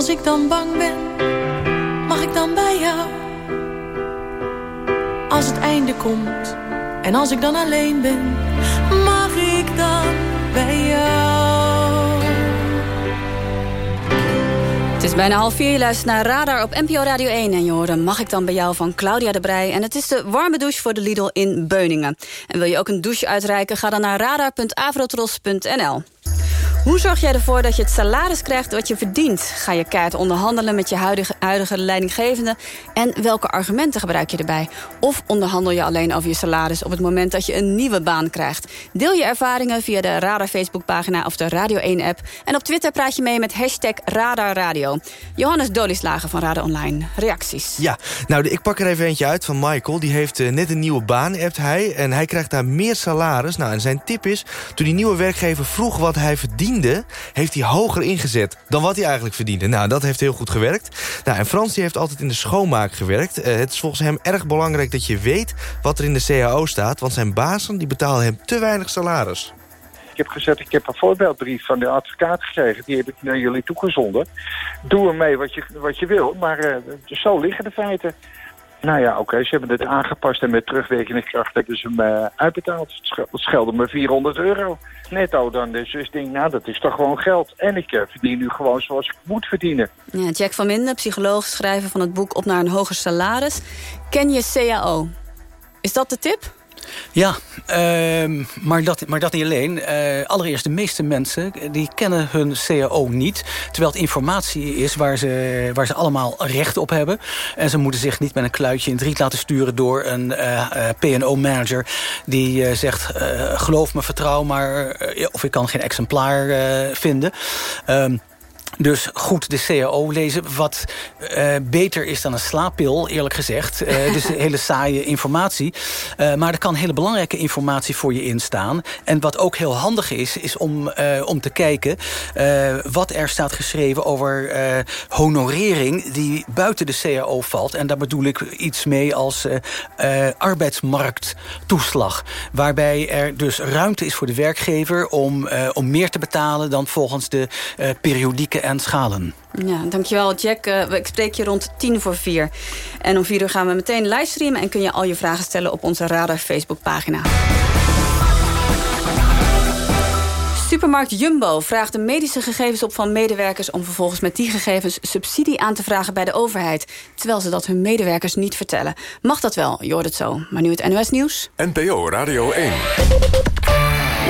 als ik dan bang ben, mag ik dan bij jou? Als het einde komt en als ik dan alleen ben, mag ik dan bij jou? Het is bijna half vier, je luistert naar Radar op NPO Radio 1. En je hoorde Mag ik dan bij jou van Claudia de Brij. En het is de warme douche voor de Lidl in Beuningen. En wil je ook een douche uitreiken? Ga dan naar radar.avrotros.nl. Hoe zorg jij ervoor dat je het salaris krijgt wat je verdient? Ga je keihard onderhandelen met je huidige, huidige leidinggevende? En welke argumenten gebruik je erbij? Of onderhandel je alleen over je salaris op het moment dat je een nieuwe baan krijgt? Deel je ervaringen via de Radar Facebookpagina of de Radio 1-app. En op Twitter praat je mee met hashtag Radar Radio. Johannes Dolieslager van Radar Online. Reacties? Ja, nou, ik pak er even eentje uit van Michael. Die heeft uh, net een nieuwe baan, hebt hij. En hij krijgt daar meer salaris. Nou, en zijn tip is, toen die nieuwe werkgever vroeg wat hij heeft hij hoger ingezet dan wat hij eigenlijk verdiende. Nou, dat heeft heel goed gewerkt. Nou, en Frans heeft altijd in de schoonmaak gewerkt. Uh, het is volgens hem erg belangrijk dat je weet wat er in de CAO staat... want zijn bazen die betalen hem te weinig salaris. Ik heb gezegd, ik heb een voorbeeldbrief van de advocaat gekregen. Die heb ik naar jullie toegezonden. Doe ermee wat je, wat je wil, maar uh, zo liggen de feiten. Nou ja, oké, ze hebben het aangepast en met terugwerkende kracht hebben ze hem uh, uitbetaald. Het schelde me 400 euro netto dan. Dus ik denk, nou, dat is toch gewoon geld. En ik uh, verdien nu gewoon zoals ik moet verdienen. Ja, Jack van Minden, psycholoog, schrijver van het boek Op naar een hoger salaris. Ken je CAO? Is dat de tip? Ja, uh, maar, dat, maar dat niet alleen. Uh, allereerst, de meeste mensen die kennen hun CAO niet. Terwijl het informatie is waar ze, waar ze allemaal recht op hebben. En ze moeten zich niet met een kluitje in het riet laten sturen... door een uh, P&O-manager die zegt... geloof me, vertrouw maar, of ik kan geen exemplaar vinden... Um, dus goed de CAO lezen, wat uh, beter is dan een slaappil, eerlijk gezegd. Uh, *laughs* dus hele saaie informatie. Uh, maar er kan hele belangrijke informatie voor je instaan. En wat ook heel handig is, is om, om te kijken... wat er staat geschreven over honorering die buiten de CAO valt. En daar bedoel ik iets mee als arbeidsmarkttoeslag. Waarbij er dus ruimte is voor de werkgever om, om meer te betalen... dan volgens de periodieke en schalen. Ja, dankjewel Jack. Uh, ik spreek je rond tien voor vier. En om vier uur gaan we meteen livestreamen... en kun je al je vragen stellen op onze Radar Facebookpagina. Supermarkt Jumbo vraagt de medische gegevens op van medewerkers... om vervolgens met die gegevens subsidie aan te vragen bij de overheid... terwijl ze dat hun medewerkers niet vertellen. Mag dat wel? Je hoort het zo. Maar nu het NOS Nieuws. NPO Radio 1.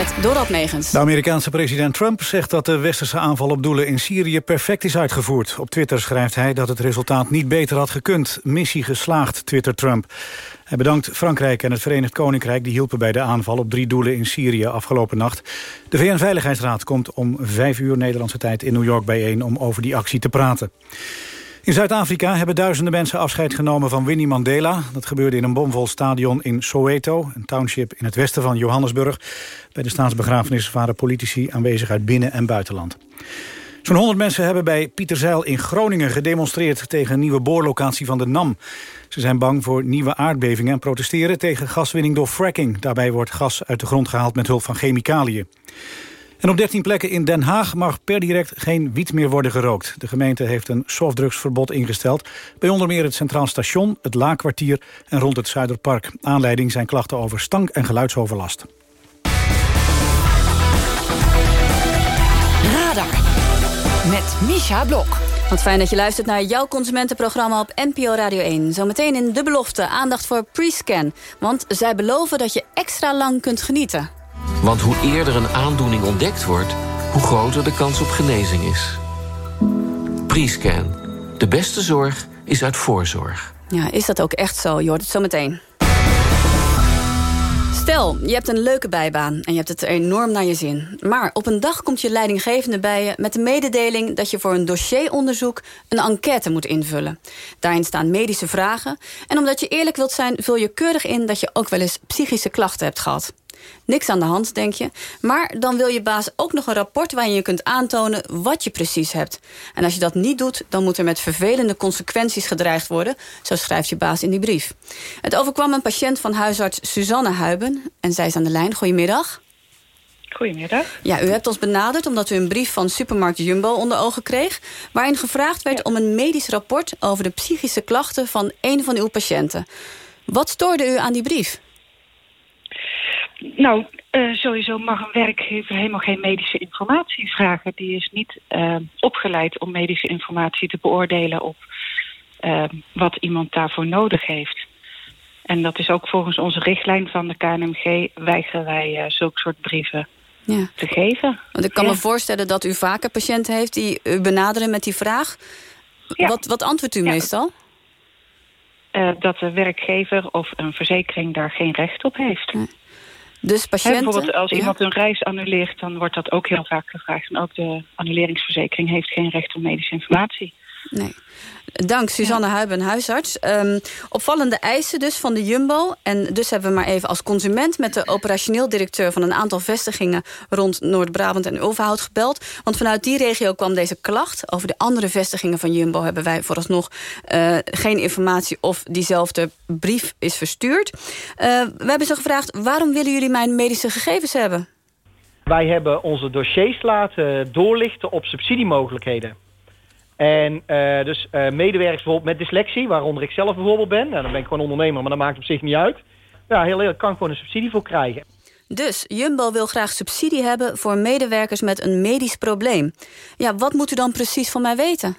Met Dorot. De Amerikaanse president Trump zegt dat de westerse aanval op doelen in Syrië perfect is uitgevoerd. Op Twitter schrijft hij dat het resultaat niet beter had gekund. Missie geslaagd, twittert Trump. Hij bedankt Frankrijk en het Verenigd Koninkrijk... die hielpen bij de aanval op drie doelen in Syrië afgelopen nacht. De VN-veiligheidsraad komt om vijf uur Nederlandse tijd in New York bijeen... om over die actie te praten. In Zuid-Afrika hebben duizenden mensen afscheid genomen van Winnie Mandela. Dat gebeurde in een bomvol stadion in Soweto, een township in het westen van Johannesburg. Bij de staatsbegrafenis waren politici aanwezig uit binnen- en buitenland. Zo'n 100 mensen hebben bij Pieterzeil in Groningen gedemonstreerd... tegen een nieuwe boorlocatie van de NAM. Ze zijn bang voor nieuwe aardbevingen en protesteren tegen gaswinning door fracking. Daarbij wordt gas uit de grond gehaald met hulp van chemicaliën. En op 13 plekken in Den Haag mag per direct geen wiet meer worden gerookt. De gemeente heeft een softdrugsverbod ingesteld. Bij onder meer het Centraal Station, het Laakkwartier en rond het Zuiderpark. Aanleiding zijn klachten over stank- en geluidsoverlast. Radar met Misha Blok. Wat fijn dat je luistert naar jouw consumentenprogramma op NPO Radio 1. Zometeen in De Belofte aandacht voor Prescan. Want zij beloven dat je extra lang kunt genieten. Want hoe eerder een aandoening ontdekt wordt... hoe groter de kans op genezing is. Prescan. De beste zorg is uit voorzorg. Ja, is dat ook echt zo? Je hoort het zo meteen. Stel, je hebt een leuke bijbaan en je hebt het enorm naar je zin. Maar op een dag komt je leidinggevende bij je met de mededeling... dat je voor een dossieronderzoek een enquête moet invullen. Daarin staan medische vragen. En omdat je eerlijk wilt zijn, vul je keurig in... dat je ook wel eens psychische klachten hebt gehad. Niks aan de hand, denk je. Maar dan wil je baas ook nog een rapport waarin je kunt aantonen wat je precies hebt. En als je dat niet doet, dan moet er met vervelende consequenties gedreigd worden. Zo schrijft je baas in die brief. Het overkwam een patiënt van huisarts Suzanne Huiben. En zij is aan de lijn. Goedemiddag. Goedemiddag. Ja, u hebt ons benaderd omdat u een brief van supermarkt Jumbo onder ogen kreeg... waarin gevraagd werd om een medisch rapport over de psychische klachten van een van uw patiënten. Wat stoorde u aan die brief? Nou, uh, sowieso mag een werkgever helemaal geen medische informatie vragen. Die is niet uh, opgeleid om medische informatie te beoordelen op uh, wat iemand daarvoor nodig heeft. En dat is ook volgens onze richtlijn van de KNMG weigeren wij zulke soort brieven ja. te geven. Want ik kan ja. me voorstellen dat u vaker patiënten heeft die u benaderen met die vraag. Ja. Wat, wat antwoordt u meestal? Uh, dat de werkgever of een verzekering daar geen recht op heeft. Dus patiënten... bijvoorbeeld als iemand een reis annuleert... dan wordt dat ook heel vaak gevraagd. En ook de annuleringsverzekering heeft geen recht op medische informatie. Nee. Dank, Suzanne ja. Huiben, huisarts. Um, opvallende eisen dus van de Jumbo. En dus hebben we maar even als consument... met de operationeel directeur van een aantal vestigingen... rond Noord-Brabant en Ulverhout gebeld. Want vanuit die regio kwam deze klacht. Over de andere vestigingen van Jumbo hebben wij vooralsnog... Uh, geen informatie of diezelfde brief is verstuurd. Uh, we hebben ze gevraagd, waarom willen jullie mijn medische gegevens hebben? Wij hebben onze dossiers laten doorlichten op subsidiemogelijkheden. En uh, dus uh, medewerkers bijvoorbeeld met dyslexie, waaronder ik zelf bijvoorbeeld ben. Nou, dan ben ik gewoon ondernemer, maar dat maakt op zich niet uit. Ja, heel eerlijk, kan ik gewoon een subsidie voor krijgen. Dus Jumbo wil graag subsidie hebben voor medewerkers met een medisch probleem. Ja, wat moet u dan precies van mij weten?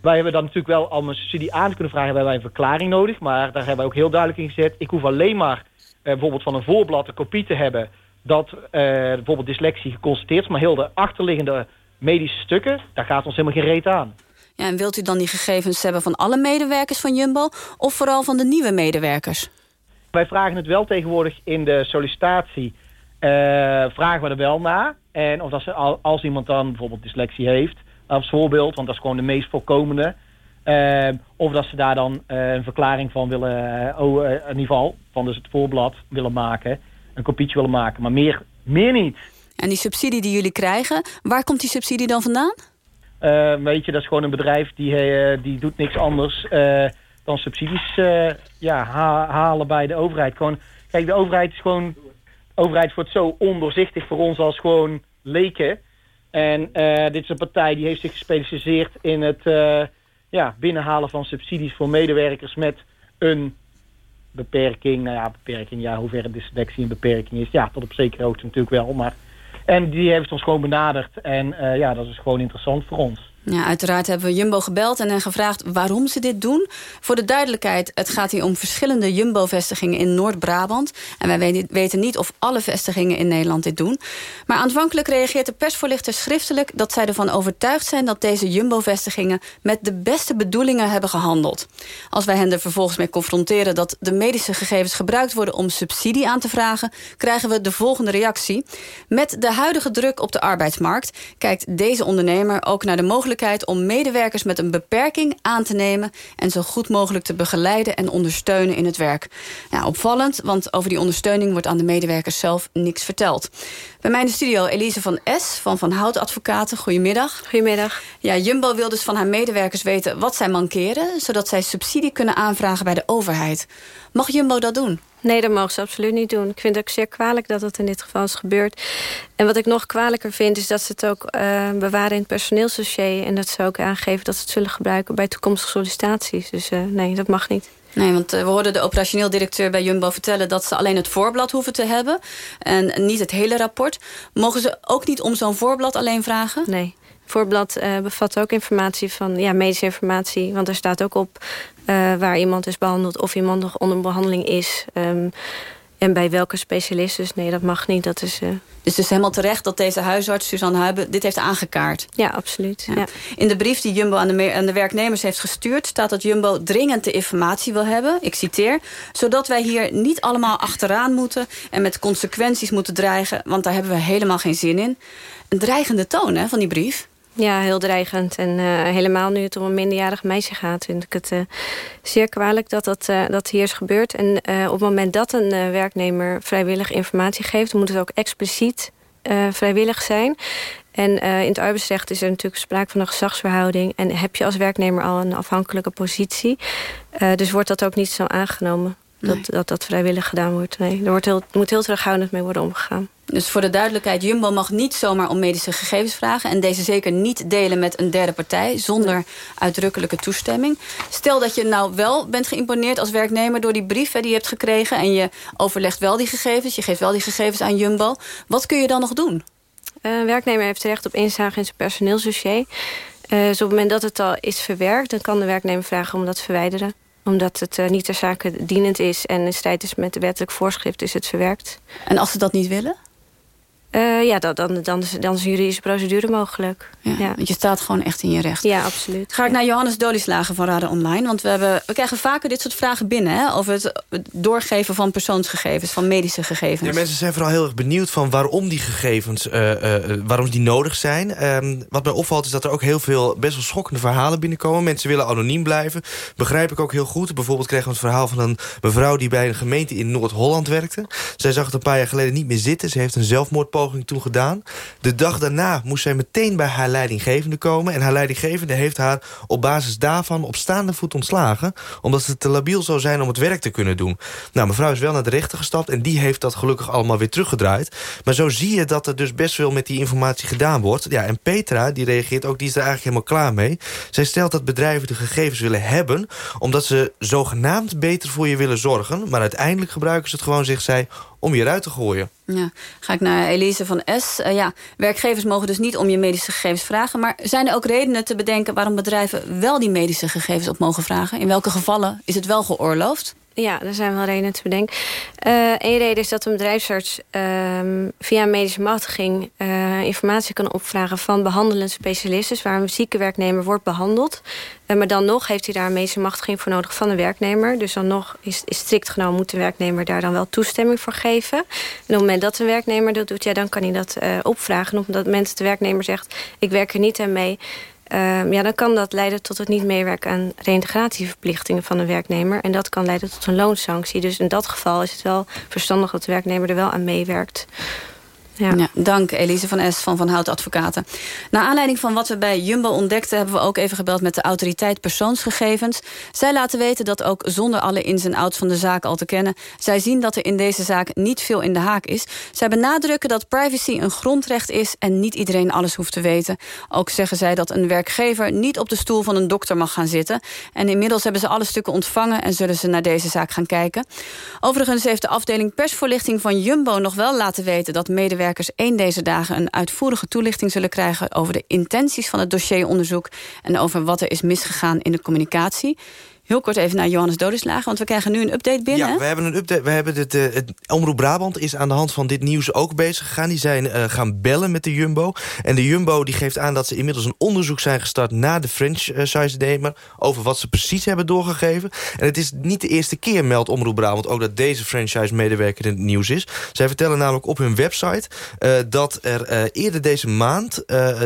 Wij hebben dan natuurlijk wel om een subsidie aan te kunnen vragen... hebben wij een verklaring nodig, maar daar hebben we ook heel duidelijk in gezet. Ik hoef alleen maar uh, bijvoorbeeld van een voorblad een kopie te hebben... dat bijvoorbeeld dyslexie geconstateerd is, maar heel de achterliggende medische stukken... daar gaat ons helemaal geen reet aan. Ja, en wilt u dan die gegevens hebben van alle medewerkers van Jumbo... of vooral van de nieuwe medewerkers? Wij vragen het wel tegenwoordig in de sollicitatie. Uh, vragen we er wel naar. En of dat ze, als iemand dan bijvoorbeeld dyslexie heeft... als voorbeeld, want dat is gewoon de meest voorkomende... Uh, of dat ze daar dan uh, een verklaring van willen... oh, in ieder geval, van dus het voorblad willen maken. Een kopietje willen maken, maar meer, meer niet. En die subsidie die jullie krijgen, waar komt die subsidie dan vandaan? Uh, weet je, dat is gewoon een bedrijf die, uh, die doet niks anders uh, dan subsidies ja, ha halen bij de overheid. Gewoon, kijk, de overheid is gewoon. De overheid wordt zo ondoorzichtig voor ons als gewoon leken. En dit is een partij die heeft zich gespecialiseerd in het ja, binnenhalen van subsidies voor medewerkers met een beperking. Nou ja, beperking, ja, hoeverre dyslexie een beperking is. Ja, tot op zekere hoogte natuurlijk wel, maar en die heeft ons gewoon benaderd. En uh, ja, dat is gewoon interessant voor ons. Ja, uiteraard hebben we Jumbo gebeld en hen gevraagd waarom ze dit doen. Voor de duidelijkheid, het gaat hier om verschillende Jumbo-vestigingen in Noord-Brabant. En wij weten niet of alle vestigingen in Nederland dit doen. Maar aanvankelijk reageert de persvoorlichter schriftelijk... dat zij ervan overtuigd zijn dat deze Jumbo-vestigingen... met de beste bedoelingen hebben gehandeld. Als wij hen er vervolgens mee confronteren... dat de medische gegevens gebruikt worden om subsidie aan te vragen... krijgen we de volgende reactie. Met de huidige druk op de arbeidsmarkt... kijkt deze ondernemer ook naar de mogelijkheid om medewerkers met een beperking aan te nemen... en zo goed mogelijk te begeleiden en ondersteunen in het werk. Ja, opvallend, want over die ondersteuning wordt aan de medewerkers zelf niks verteld. Bij mij in de studio Elise van S. van Van Hout Advocaten. Goedemiddag. Goedemiddag. Ja, Jumbo wil dus van haar medewerkers weten wat zij mankeren... zodat zij subsidie kunnen aanvragen bij de overheid. Mag Jumbo dat doen? Nee, dat mogen ze absoluut niet doen. Ik vind het ook zeer kwalijk dat dat in dit geval is gebeurd. En wat ik nog kwalijker vind is dat ze het ook uh, bewaren in het personeelsdossier... en dat ze ook aangeven dat ze het zullen gebruiken bij toekomstige sollicitaties. Dus uh, nee, dat mag niet. Nee, want we hoorden de operationeel directeur bij Jumbo vertellen... dat ze alleen het voorblad hoeven te hebben en niet het hele rapport. Mogen ze ook niet om zo'n voorblad alleen vragen? Nee. Voorblad uh, bevat ook informatie van ja, medische informatie. Want er staat ook op waar iemand is behandeld... of iemand nog onder behandeling is. Um, en bij welke specialist. Dus nee, dat mag niet. Dat is, uh... Dus het is helemaal terecht dat deze huisarts, Suzanne Huiben... dit heeft aangekaart? Ja, absoluut. Ja. Ja. In de brief die Jumbo aan de, aan de werknemers heeft gestuurd... staat dat Jumbo dringend de informatie wil hebben. Ik citeer. Zodat wij hier niet allemaal achteraan moeten... en met consequenties moeten dreigen. Want daar hebben we helemaal geen zin in. Een dreigende toon hè, van die brief. Ja, heel dreigend. En uh, helemaal nu het om een minderjarig meisje gaat... vind ik het uh, zeer kwalijk dat dat, uh, dat hier is gebeurd. En op het moment dat een werknemer vrijwillig informatie geeft... moet het ook expliciet vrijwillig zijn. En in het arbeidsrecht is er natuurlijk sprake van een gezagsverhouding. En heb je als werknemer al een afhankelijke positie. dus wordt dat ook niet zo aangenomen. Dat, dat dat vrijwillig gedaan wordt. Nee, er wordt heel, moet heel terughoudend mee worden omgegaan. Dus voor de duidelijkheid, Jumbo mag niet zomaar om medische gegevens vragen... en deze zeker niet delen met een derde partij... zonder uitdrukkelijke toestemming. Stel dat je nou wel bent geïmponeerd als werknemer... door die brief die je hebt gekregen... en je overlegt wel die gegevens, je geeft wel die gegevens aan Jumbo. Wat kun je dan nog doen? Een werknemer heeft recht op inzage in zijn personeelsdossier. Uh, dus op het moment dat het al is verwerkt... dan kan de werknemer vragen om dat te verwijderen omdat het uh, niet ter zake dienend is en in strijd is met de wettelijk voorschrift, is het verwerkt. En als ze dat niet willen? Uh, ja, dan, dan, dan, is, dan is een juridische procedure mogelijk. Ja, Want je staat gewoon echt in je recht. Ja, absoluut. Ga ik naar Johannes Dolieslagen van Radar Online. Want we, hebben, we krijgen vaker dit soort vragen binnen... Hè, over het doorgeven van persoonsgegevens, van medische gegevens. Ja, mensen zijn vooral heel erg benieuwd van waarom die gegevens uh, uh, waarom die nodig zijn. Um, wat mij opvalt is dat er ook heel veel best wel schokkende verhalen binnenkomen. Mensen willen anoniem blijven. Begrijp ik ook heel goed. Bijvoorbeeld kregen we het verhaal van een mevrouw... die bij een gemeente in Noord-Holland werkte. Zij zag het een paar jaar geleden niet meer zitten. Ze heeft een zelfmoordpoging toen gedaan. De dag daarna moest zij meteen bij haar leidinggevende komen. En haar leidinggevende heeft haar op basis daarvan op staande voet ontslagen. Omdat ze te labiel zou zijn om het werk te kunnen doen. Nou, mevrouw is wel naar de rechter gestapt. En die heeft dat gelukkig allemaal weer teruggedraaid. Maar zo zie je dat er dus best veel met die informatie gedaan wordt. Ja, en Petra, die reageert ook, die is er eigenlijk helemaal klaar mee. Zij stelt dat bedrijven de gegevens willen hebben... omdat ze zogenaamd beter voor je willen zorgen. Maar uiteindelijk gebruiken ze het gewoon, zegt zij om je eruit te gooien. Ja, ga ik naar Elise van S. Uh, ja, werkgevers mogen dus niet om je medische gegevens vragen. Maar zijn er ook redenen te bedenken waarom bedrijven wel die medische gegevens op mogen vragen? In welke gevallen is het wel geoorloofd? Ja, er zijn wel redenen te bedenken. Eén uh, reden is dat een bedrijfsarts uh, via medische machtiging uh, informatie kan opvragen van behandelende specialisten, waar een zieke werknemer wordt behandeld. Uh, maar dan nog heeft hij daar een medische machtiging voor nodig van de werknemer. Dus dan nog is, is strikt genomen moet de werknemer daar dan wel toestemming voor geven. En op het moment dat de werknemer dat doet, ja, dan kan hij dat opvragen. En op het moment dat de werknemer zegt, ik werk er niet aan mee Uh, ja, dan kan dat leiden tot het niet meewerken aan reïntegratieverplichtingen van een werknemer. En dat kan leiden tot een loonsanctie. Dus in dat geval is het wel verstandig dat de werknemer er wel aan meewerkt. Ja. dank Elise van S. van Van Hout Advocaten. Naar aanleiding van wat we bij Jumbo ontdekten... hebben we ook even gebeld met de autoriteit persoonsgegevens. Zij laten weten dat ook zonder alle ins en outs van de zaak al te kennen... zij zien dat er in deze zaak niet veel in de haak is. Zij benadrukken dat privacy een grondrecht is... en niet iedereen alles hoeft te weten. Ook zeggen zij dat een werkgever niet op de stoel van een dokter mag gaan zitten. En inmiddels hebben ze alle stukken ontvangen... en zullen ze naar deze zaak gaan kijken. Overigens heeft de afdeling persvoorlichting van Jumbo nog wel laten weten... dat medewerkers medewerkers één deze dagen een uitvoerige toelichting zullen krijgen over de intenties van het dossieronderzoek en over wat er is misgegaan in de communicatie. Heel kort even naar Johannes Dodeslagen, want we krijgen nu een update binnen. Ja, we hebben een update. We hebben het, het Omroep Brabant is aan de hand van dit nieuws ook bezig gegaan. Die zijn uh, gaan bellen met de Jumbo. En de Jumbo die geeft aan dat ze inmiddels een onderzoek zijn gestart... naar de franchise-nemer over wat ze precies hebben doorgegeven. En het is niet de eerste keer, meldt Omroep Brabant... ook dat deze franchise-medewerker in het nieuws is. Zij vertellen namelijk op hun website... Dat er eerder deze maand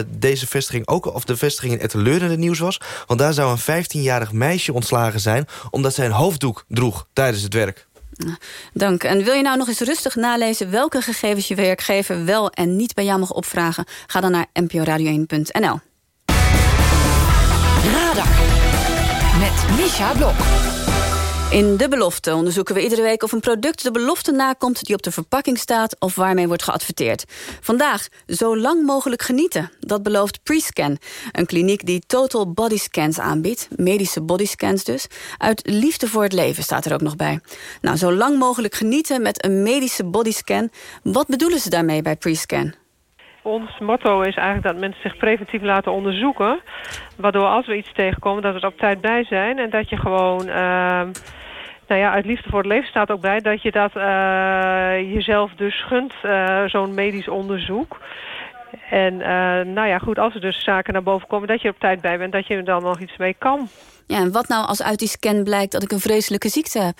deze vestiging ook... of de vestiging in Etteleur in het nieuws was. Want daar zou een 15-jarig meisje ontslagen zijn... omdat zij een hoofddoek droeg tijdens het werk. Dank. En wil je nou nog eens rustig nalezen... welke gegevens je werkgever wel en niet bij jou mag opvragen? Ga dan naar nporadio1.nl. Radar met Misha Blok. In De Belofte onderzoeken we iedere week of een product de belofte nakomt die op de verpakking staat of waarmee wordt geadverteerd. Vandaag zo lang mogelijk genieten. Dat belooft Prescan, een kliniek die total body scans aanbiedt, medische bodyscans dus. Uit liefde voor het leven staat er ook nog bij. Nou, zo lang mogelijk genieten met een medische bodyscan. Wat bedoelen ze daarmee bij Prescan? Ons motto is eigenlijk dat mensen zich preventief laten onderzoeken. Waardoor als we iets tegenkomen, dat we er op tijd bij zijn. En dat je gewoon... Uh, nou ja, uit liefde voor het leven staat ook bij... dat je dat uh, jezelf dus gunt, uh, zo'n medisch onderzoek. En uh, nou ja, goed, als er dus zaken naar boven komen... dat je er op tijd bij bent, dat je er dan nog iets mee kan. Ja, en wat nou als uit die scan blijkt dat ik een vreselijke ziekte heb?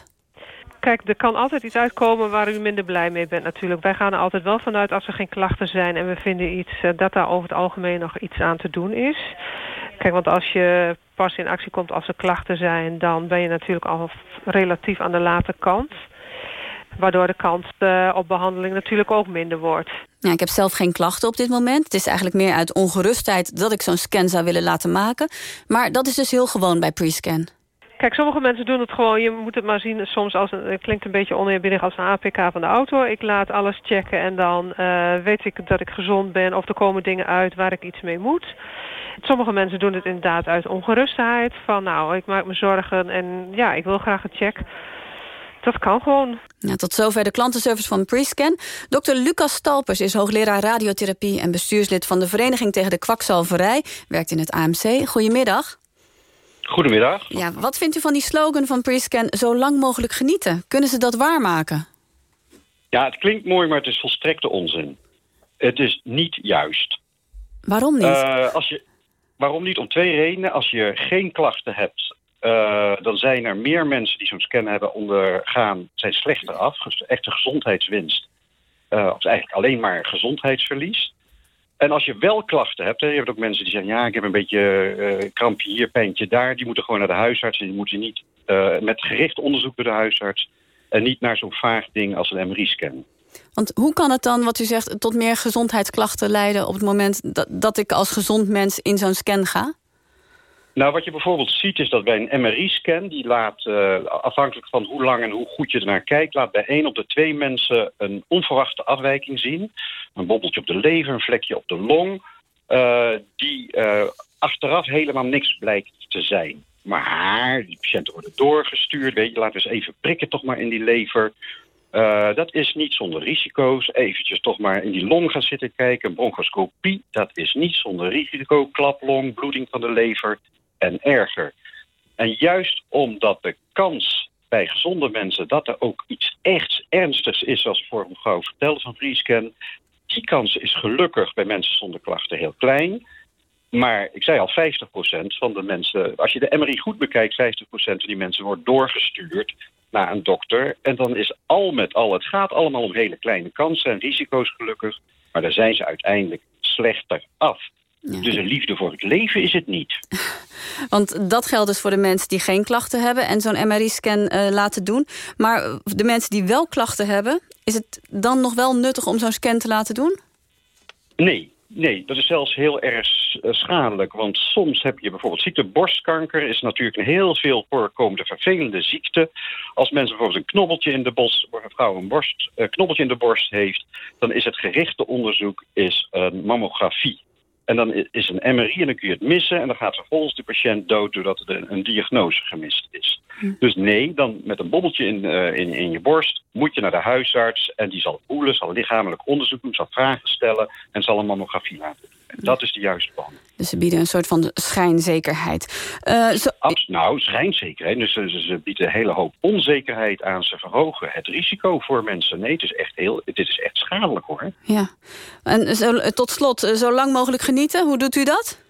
Kijk, er kan altijd iets uitkomen waar u minder blij mee bent natuurlijk. Wij gaan er altijd wel vanuit als er geen klachten zijn... en we vinden iets, uh, dat daar over het algemeen nog iets aan te doen is. Kijk, want als je pas in actie komt als er klachten zijn... dan ben je natuurlijk al relatief aan de late kant. Waardoor de kans uh, op behandeling natuurlijk ook minder wordt. Ja, ik heb zelf geen klachten op dit moment. Het is eigenlijk meer uit ongerustheid dat ik zo'n scan zou willen laten maken. Maar dat is dus heel gewoon bij Prescan. Kijk, sommige mensen doen het gewoon. Je moet het maar zien soms als een, het klinkt een beetje oneerbiedig als een APK van de auto. Ik laat alles checken en dan uh, weet ik dat ik gezond ben of er komen dingen uit waar ik iets mee moet. Sommige mensen doen het inderdaad uit ongerustheid. Van nou, ik maak me zorgen en ja, ik wil graag een check. Dat kan gewoon. Ja, tot zover de klantenservice van Prescan. Dr. Lucas Stalpers is hoogleraar radiotherapie... en bestuurslid van de Vereniging tegen de Kwakzalverij. Werkt in het AMC. Goedemiddag. Goedemiddag. Ja, wat vindt u van die slogan van Prescan... zo lang mogelijk genieten? Kunnen ze dat waarmaken? Ja, het klinkt mooi, maar het is volstrekte onzin. Het is niet juist. Waarom niet? Uh, als je, waarom niet? Om twee redenen. Als je geen klachten hebt uh, dan zijn er meer mensen die zo'n scan hebben ondergaan, zijn slechter af. Echte gezondheidswinst. Uh, of eigenlijk alleen maar gezondheidsverlies. En als je wel klachten hebt, hè, je hebt ook mensen die zeggen... ja, ik heb een beetje uh, krampje hier, pijntje daar. Die moeten gewoon naar de huisarts. En die moeten niet met gericht onderzoek door de huisarts... en niet naar zo'n vaag ding als een MRI-scan. Want hoe kan het dan, wat u zegt, tot meer gezondheidsklachten leiden... op het moment dat, ik als gezond mens in zo'n scan ga? Nou, wat je bijvoorbeeld ziet is dat bij een MRI-scan... die laat, uh, afhankelijk van hoe lang en hoe goed je ernaar kijkt... laat bij één op de twee mensen een onverwachte afwijking zien. Een bobbeltje op de lever, een vlekje op de long... Uh, die uh, achteraf helemaal niks blijkt te zijn. Maar die patiënten worden doorgestuurd. Weet je, laten we eens even prikken toch maar in die lever... Uh, dat is niet zonder risico's. Eventjes toch maar in die long gaan zitten kijken. Bronchoscopie, dat is niet zonder risico. Klaplong, bloeding van de lever en erger. En juist omdat de kans bij gezonde mensen... dat er ook iets echt ernstigs is, zoals voor mevrouw vertelde van Vriescan... die kans is gelukkig bij mensen zonder klachten heel klein... Maar ik zei al, 50% van de mensen... als je de MRI goed bekijkt, 50% van die mensen wordt doorgestuurd naar een dokter. En dan is al met al, het gaat allemaal om hele kleine kansen en risico's gelukkig. Maar daar zijn ze uiteindelijk slechter af. Dus een liefde voor het leven is het niet. *laughs* Want dat geldt dus voor de mensen die geen klachten hebben... en zo'n MRI-scan uh, laten doen. Maar de mensen die wel klachten hebben... is het dan nog wel nuttig om zo'n scan te laten doen? Nee, Nee, dat is zelfs heel erg schadelijk. Want soms heb je bijvoorbeeld ziekte. Borstkanker is natuurlijk een heel veel voorkomende vervelende ziekte. Als mensen bijvoorbeeld een knobbeltje in de borst, een vrouw een borst, uh, knobbeltje in de borst heeft... dan is het gerichte onderzoek is een mammografie. En dan is een MRI en dan kun je het missen... en dan gaat vervolgens de patiënt dood doordat er een diagnose gemist is. Hm. Dus nee, dan met een bobbeltje in, uh, in, in je borst moet je naar de huisarts... en die zal voelen, zal lichamelijk onderzoek doen, zal vragen stellen... en zal een mammografie laten doen. Dat is de juiste behandeling. Dus ze bieden een soort van schijnzekerheid. Uh, zo... nou, schijnzekerheid. Dus ze, ze, bieden een hele hoop onzekerheid aan. Ze verhogen het risico voor mensen. Nee, het is echt, heel, dit is echt schadelijk hoor. Ja. En zo, tot slot, zo lang mogelijk genieten. Hoe doet u dat?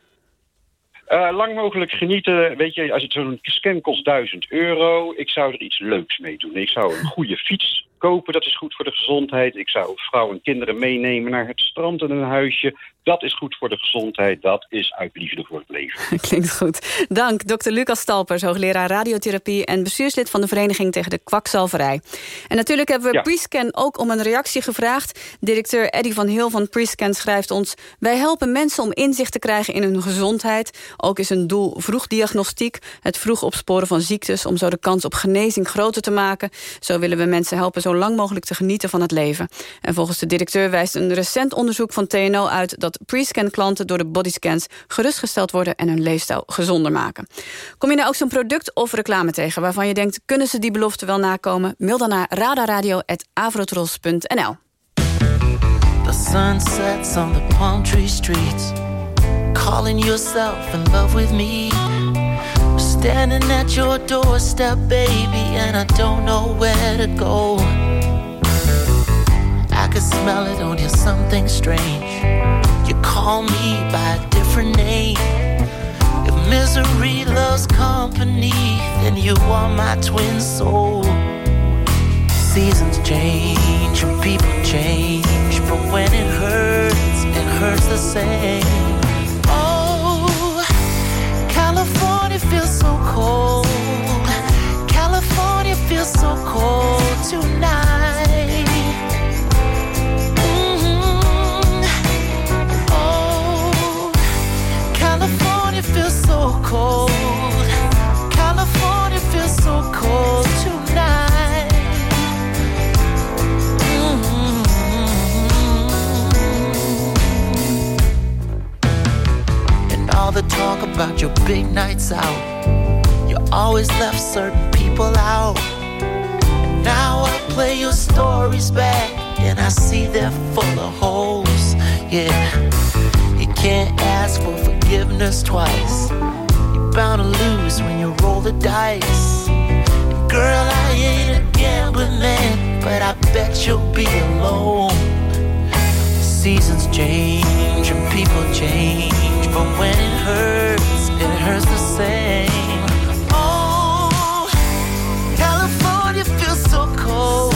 Uh, lang mogelijk genieten. Weet je, als het zo'n scan kost 1000 euro. Ik zou er iets leuks mee doen. Ik zou een goede fiets kopen. Dat is goed voor de gezondheid. Ik zou vrouwen en kinderen meenemen naar het strand en een huisje. Dat is goed voor de gezondheid. Dat is uit liefde voor het leven. *laughs* Klinkt goed. Dank, dokter Lucas Stalpers, hoogleraar radiotherapie... en bestuurslid van de Vereniging tegen de Kwakzalverij. En natuurlijk hebben we ja. Prescan ook om een reactie gevraagd. Directeur Eddy van Heel van Prescan schrijft ons... wij helpen mensen om inzicht te krijgen in hun gezondheid. Ook is een doel vroegdiagnostiek, het vroeg opsporen van ziektes... om zo de kans op genezing groter te maken. Zo willen we mensen helpen zo lang mogelijk te genieten van het leven. En volgens de directeur wijst een recent onderzoek van TNO uit... dat pre-scan-klanten door de bodyscans gerustgesteld worden... en hun leefstijl gezonder maken. Kom je nou ook zo'n product of reclame tegen... waarvan je denkt, kunnen ze die belofte wel nakomen? Mail dan naar radaradio.avrotros.nl. The on the palm tree streets Calling yourself love with me Standing at your doorstep, baby And I don't know where to go I could smell it on you, something strange You call me by a different name. If misery loves company, then you are my twin soul. Seasons change and people change, but when it hurts, it hurts the same. so cold tonight. Mm-hmm. Oh, California feels so cold. California feels so cold tonight. And all the talk about your big nights out, you always left certain people out Play your stories back, and I see they're full of holes. Yeah, you can't ask for forgiveness twice. You're bound to lose when you roll the dice. Girl, I ain't a gambling man, but I bet you'll be alone. Seasons change and people change, but when it hurts, it hurts the same. Oh, California feels so cold.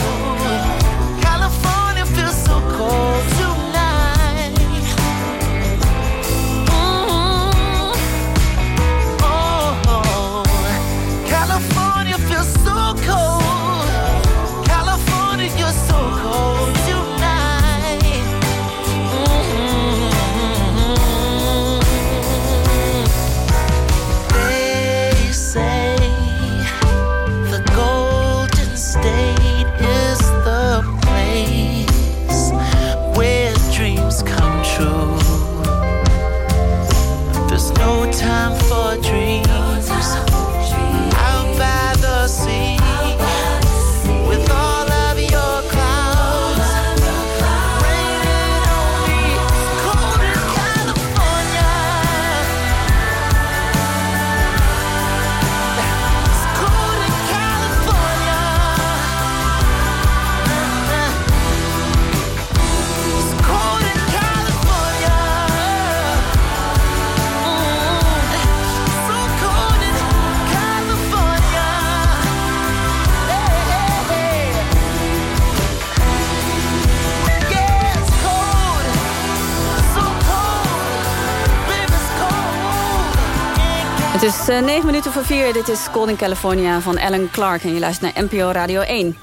Dit is Cold in California van Alan Clark. En je luistert naar NPO Radio 1.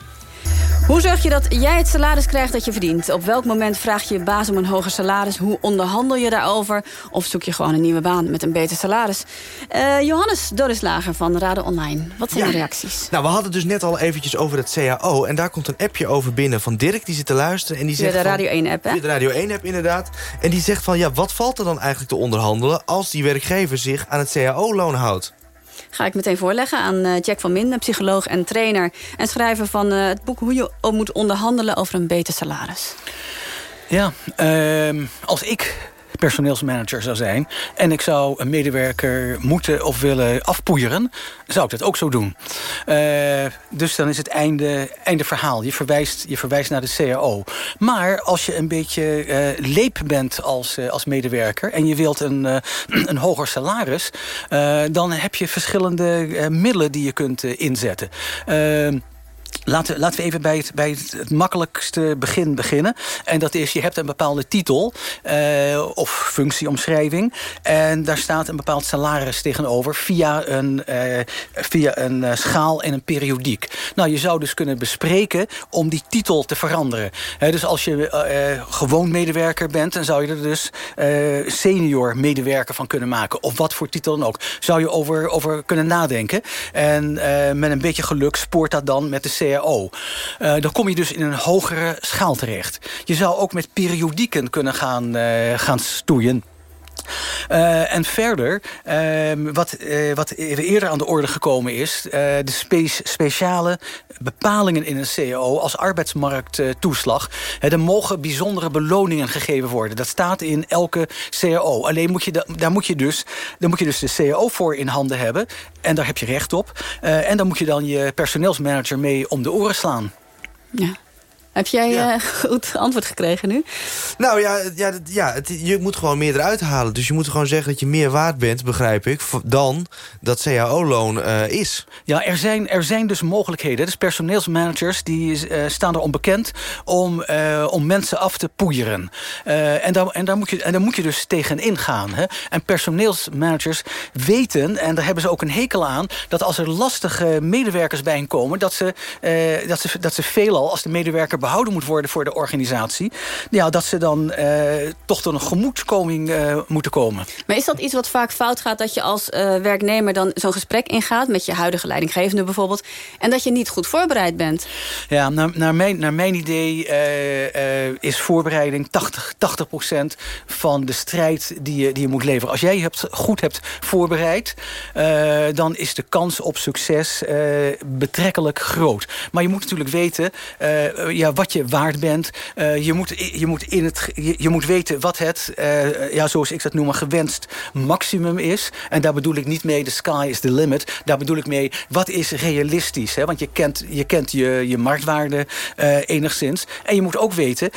Hoe zorg je dat jij het salaris krijgt dat je verdient? Op welk moment vraag je je baas om een hoger salaris? Hoe onderhandel je daarover? Of zoek je gewoon een nieuwe baan met een beter salaris? Eh, Johannes Dorislager van Raden Online. Wat zijn Ja. de reacties? Nou, we hadden dus net al eventjes over het CAO. En daar komt een appje over binnen van Dirk. Die zit te luisteren. En die Via zegt de Radio 1-app, hè? Via de Radio 1-app, inderdaad. En die zegt van, ja, wat valt er dan eigenlijk te onderhandelen... als die werkgever zich aan het CAO-loon houdt? Ga ik meteen voorleggen aan eh, Jack van Minden, psycholoog en trainer... en schrijver van eh, het boek Hoe je moet onderhandelen over een beter salaris. Ja, ehm, als ik personeelsmanager zou zijn... en ik zou een medewerker moeten of willen afpoeieren... zou ik dat ook zo doen. Eh, dus dan is het einde, einde verhaal. Je verwijst, je verwijst naar de CAO. Maar als je een beetje eh, leep bent als, eh, als medewerker... en je wilt een, *clears throat* een hoger salaris... dan heb je verschillende middelen die je kunt inzetten. Laten, laten we even bij het, bij het, makkelijkste begin beginnen. En dat is, je hebt een bepaalde titel eh, of functieomschrijving. En daar staat een bepaald salaris tegenover via een, eh, via een eh, schaal en een periodiek. Nou, je zou dus kunnen bespreken om die titel te veranderen. Dus als je gewoon medewerker bent... dan zou je er dus senior medewerker van kunnen maken. Of wat voor titel dan ook. Zou je over, over kunnen nadenken. En met een beetje geluk spoort dat dan met de Eh, dan kom je dus in een hogere schaal terecht. Je zou ook met periodieken kunnen gaan, eh, gaan stoeien. Eh, en verder, ehm, wat, eh, wat eerder aan de orde gekomen is... eh, de spe- speciale bepalingen in een CAO als arbeidsmarkttoeslag. er mogen bijzondere beloningen gegeven worden. Dat staat in elke CAO. Alleen moet je da- daar moet je, dus, daar moet je dus de CAO voor in handen hebben. En daar heb je recht op. En dan moet je dan je personeelsmanager mee om de oren slaan. Ja. Heb jij eh, *laughs* goed antwoord gekregen nu? Nou ja, ja, ja het, je moet gewoon meer eruit halen. Dus je moet gewoon zeggen dat je meer waard bent, begrijp ik... dan dat CAO-loon eh, is. Ja, er zijn, er zijn dus mogelijkheden. Dus personeelsmanagers die eh, staan er onbekend om, eh, om mensen af te poeieren. Eh, en, daar, en, daar moet je, en daar moet je dus tegen ingaan. Hè? En personeelsmanagers weten, en daar hebben ze ook een hekel aan... dat als er lastige medewerkers bij hen komen... dat ze, eh, dat ze, dat ze veelal, als de medewerker behouden moet worden voor de organisatie... Ja, dat ze dan toch tot een gemoedskoming moeten komen. Maar is dat iets wat vaak fout gaat... dat je als werknemer dan zo'n gesprek ingaat... met je huidige leidinggevende bijvoorbeeld... en dat je niet goed voorbereid bent? Ja, naar, naar, mijn, naar mijn idee is voorbereiding 80, 80% van de strijd die je, die je moet leveren. Als jij hebt, goed hebt voorbereid, uh, dan is de kans op succes uh, betrekkelijk groot. Maar je moet natuurlijk weten uh, ja, wat je waard bent. je, moet, je, moet in het, je, moet weten wat het, ja, zoals ik dat noem, gewenst maximum is. En daar bedoel ik niet mee de sky is the limit. Daar bedoel ik mee wat is realistisch. Hè? Want je kent je, kent je, je marktwaarde enigszins. En je moet ook weten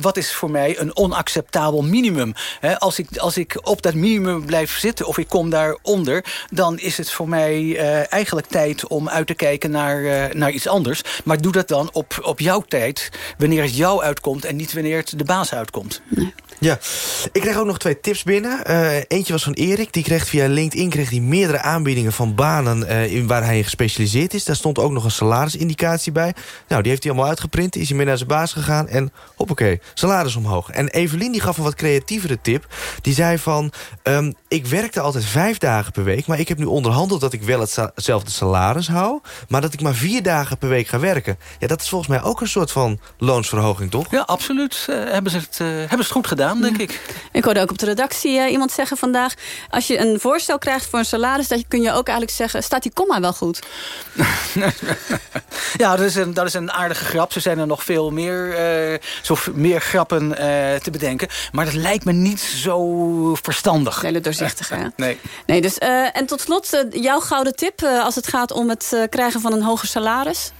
wat is voor mij een onacceptabel minimum. als, ik, als ik op dat minimum blijf zitten of ik kom daaronder... dan is het voor mij eigenlijk tijd om uit te kijken naar, naar iets anders. Maar doe dat dan op, op jouw tijd, wanneer het jou uitkomt... en niet wanneer het de baas uitkomt. Ja, ik kreeg ook nog twee tips binnen. Uh, eentje was van Erik. Die kreeg via LinkedIn kreeg die meerdere aanbiedingen van banen uh, in waar hij gespecialiseerd is. Daar stond ook nog een salarisindicatie bij. Nou, die heeft hij allemaal uitgeprint. Is hij mee naar zijn baas gegaan en hoppakee, salaris omhoog. En Evelien die gaf een wat creatievere tip. Die zei van, um, ik werkte altijd vijf dagen per week... maar ik heb nu onderhandeld dat ik wel hetzelfde salaris hou... maar dat ik maar vier dagen per week ga werken. Ja, dat is volgens mij ook een soort van loonsverhoging, toch? Ja, absoluut. Uh, hebben, ze het, hebben ze het goed gedaan denk ik. Ik hoorde ook op de redactie uh, iemand zeggen vandaag... als je een voorstel krijgt voor een salaris... dat kun je ook eigenlijk zeggen... staat die komma wel goed? *laughs* ja, dat is, een, dat is een aardige grap. Er zijn er nog veel meer, uh, zo meer grappen uh, te bedenken. Maar dat lijkt me niet zo verstandig. Hele doorzichtig, hè? Nee. nee dus, en tot slot, jouw gouden tip... als het gaat om het krijgen van een hoger salaris?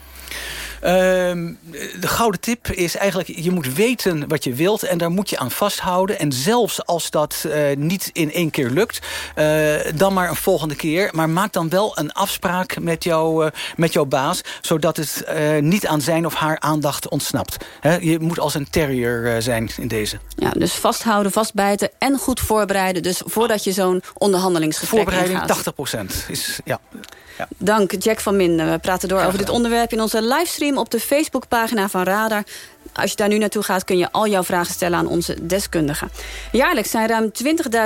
Ehm, de gouden tip is eigenlijk, je moet weten wat je wilt... en daar moet je aan vasthouden. En zelfs als dat uh, niet in één keer lukt... Uh, dan maar een volgende keer. Maar maak dan wel een afspraak met, jou, uh, met jouw baas... zodat het niet aan zijn of haar aandacht ontsnapt. He, je moet als een terrier zijn in deze. Ja, dus vasthouden, vastbijten en goed voorbereiden. Dus voordat je zo'n onderhandelingsgesprek Voorbereiding ingaat. 80 procent. Ja. Ja. Dank, Jack van Minden. We praten door over dit onderwerp in onze livestream... op de Facebookpagina van Radar. Als je daar nu naartoe gaat, kun je al jouw vragen stellen aan onze deskundigen. Jaarlijks zijn ruim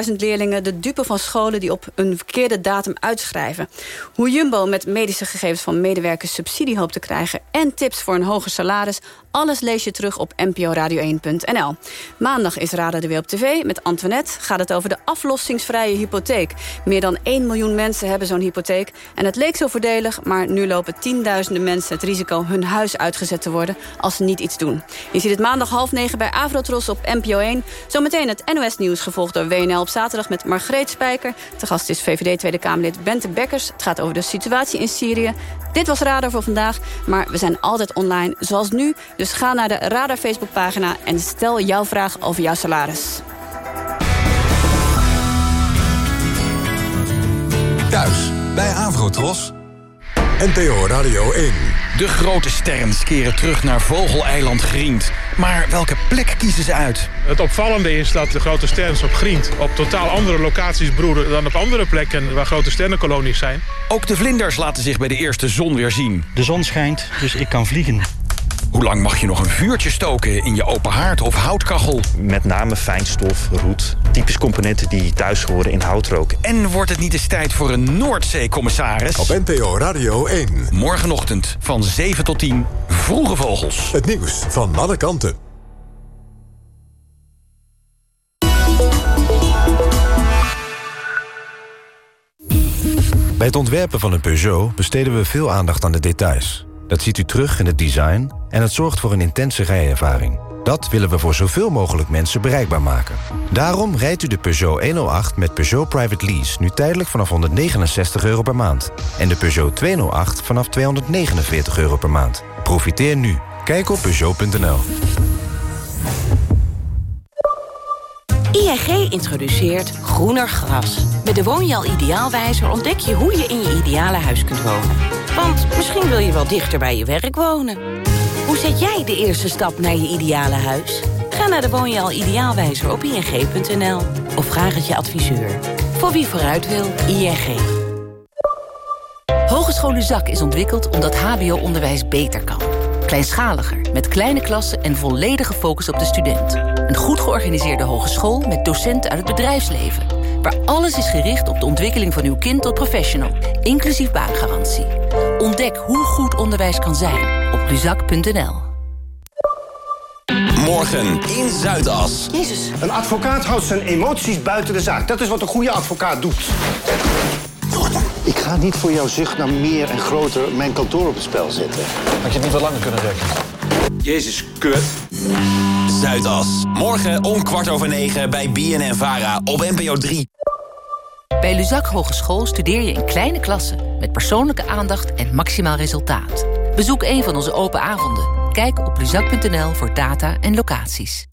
20.000 leerlingen de dupe van scholen... die op een verkeerde datum uitschrijven. Hoe Jumbo met medische gegevens van medewerkers subsidie hoopt te krijgen... en tips voor een hoger salaris, alles lees je terug op nporadio1.nl. Maandag is Radar de Weer op tv. Met Antoinette gaat het over de aflossingsvrije hypotheek. Meer dan 1 miljoen mensen hebben zo'n hypotheek. En het leek zo voordelig, maar nu lopen tienduizenden mensen... het risico hun huis uitgezet te worden als ze niet iets doen. Je ziet het maandag half negen bij Avrotros op NPO 1. Zometeen het NOS-nieuws gevolgd door WNL op zaterdag met Margreet Spijker. Te gast is VVD Tweede Kamerlid Bente Bekkers. Het gaat over de situatie in Syrië. Dit was Radar voor vandaag, maar we zijn altijd online zoals nu. Dus ga naar de Radar Facebookpagina en stel jouw vraag over jouw salaris. Thuis bij Avrotros. NPO Radio 1. De grote sterren keren terug naar Vogeleiland Griend. Maar welke plek kiezen ze uit? Het opvallende is dat de grote sterns op Griend... op totaal andere locaties broeden dan op andere plekken... waar grote sterrenkolonies zijn. Ook de vlinders laten zich bij de eerste zon weer zien. De zon schijnt, dus ik kan vliegen. Hoe lang mag je nog een vuurtje stoken in je open haard of houtkachel? Met name fijnstof, roet, typisch componenten die thuis horen in houtrook. En wordt het niet eens tijd voor een Noordzeecommissaris? Op NPO Radio 1. Morgenochtend van 7 tot 10, Vroege Vogels. Het nieuws van alle kanten. Bij het ontwerpen van een Peugeot besteden we veel aandacht aan de details. Dat ziet u terug in het design en het zorgt voor een intense rijervaring. Dat willen we voor zoveel mogelijk mensen bereikbaar maken. Daarom rijdt u de Peugeot 108 met Peugeot Private Lease... nu tijdelijk vanaf 169 euro per maand. En de Peugeot 208 vanaf 249 euro per maand. Profiteer nu. Kijk op Peugeot.nl. ING introduceert groener gras. Met de Woonjaal Ideaalwijzer ontdek je hoe je in je ideale huis kunt wonen. Want misschien wil je wel dichter bij je werk wonen. Hoe zet jij de eerste stap naar je ideale huis? Ga naar de Woonjaal Ideaalwijzer op ing.nl. Of vraag het je adviseur. Voor wie vooruit wil, ING. Hogescholen Zak is ontwikkeld omdat hbo-onderwijs beter kan. Kleinschaliger, met kleine klassen en volledige focus op de student. Een goed georganiseerde hogeschool met docenten uit het bedrijfsleven. Waar alles is gericht op de ontwikkeling van uw kind tot professional. Inclusief baangarantie. Ontdek hoe goed onderwijs kan zijn op luzak.nl. Morgen in Zuidas. Jezus. Een advocaat houdt zijn emoties buiten de zaak. Dat is wat een goede advocaat doet. Ik ga niet voor jouw zucht naar meer en groter mijn kantoor op het spel zetten. Had je het niet wat langer kunnen rekken? Jezus, kut. Zuidas. Morgen om kwart over negen bij BNN Vara op NPO 3. Bij Luzak Hogeschool studeer je in kleine klassen... met persoonlijke aandacht en maximaal resultaat. Bezoek een van onze open avonden. Kijk op luzak.nl voor data en locaties.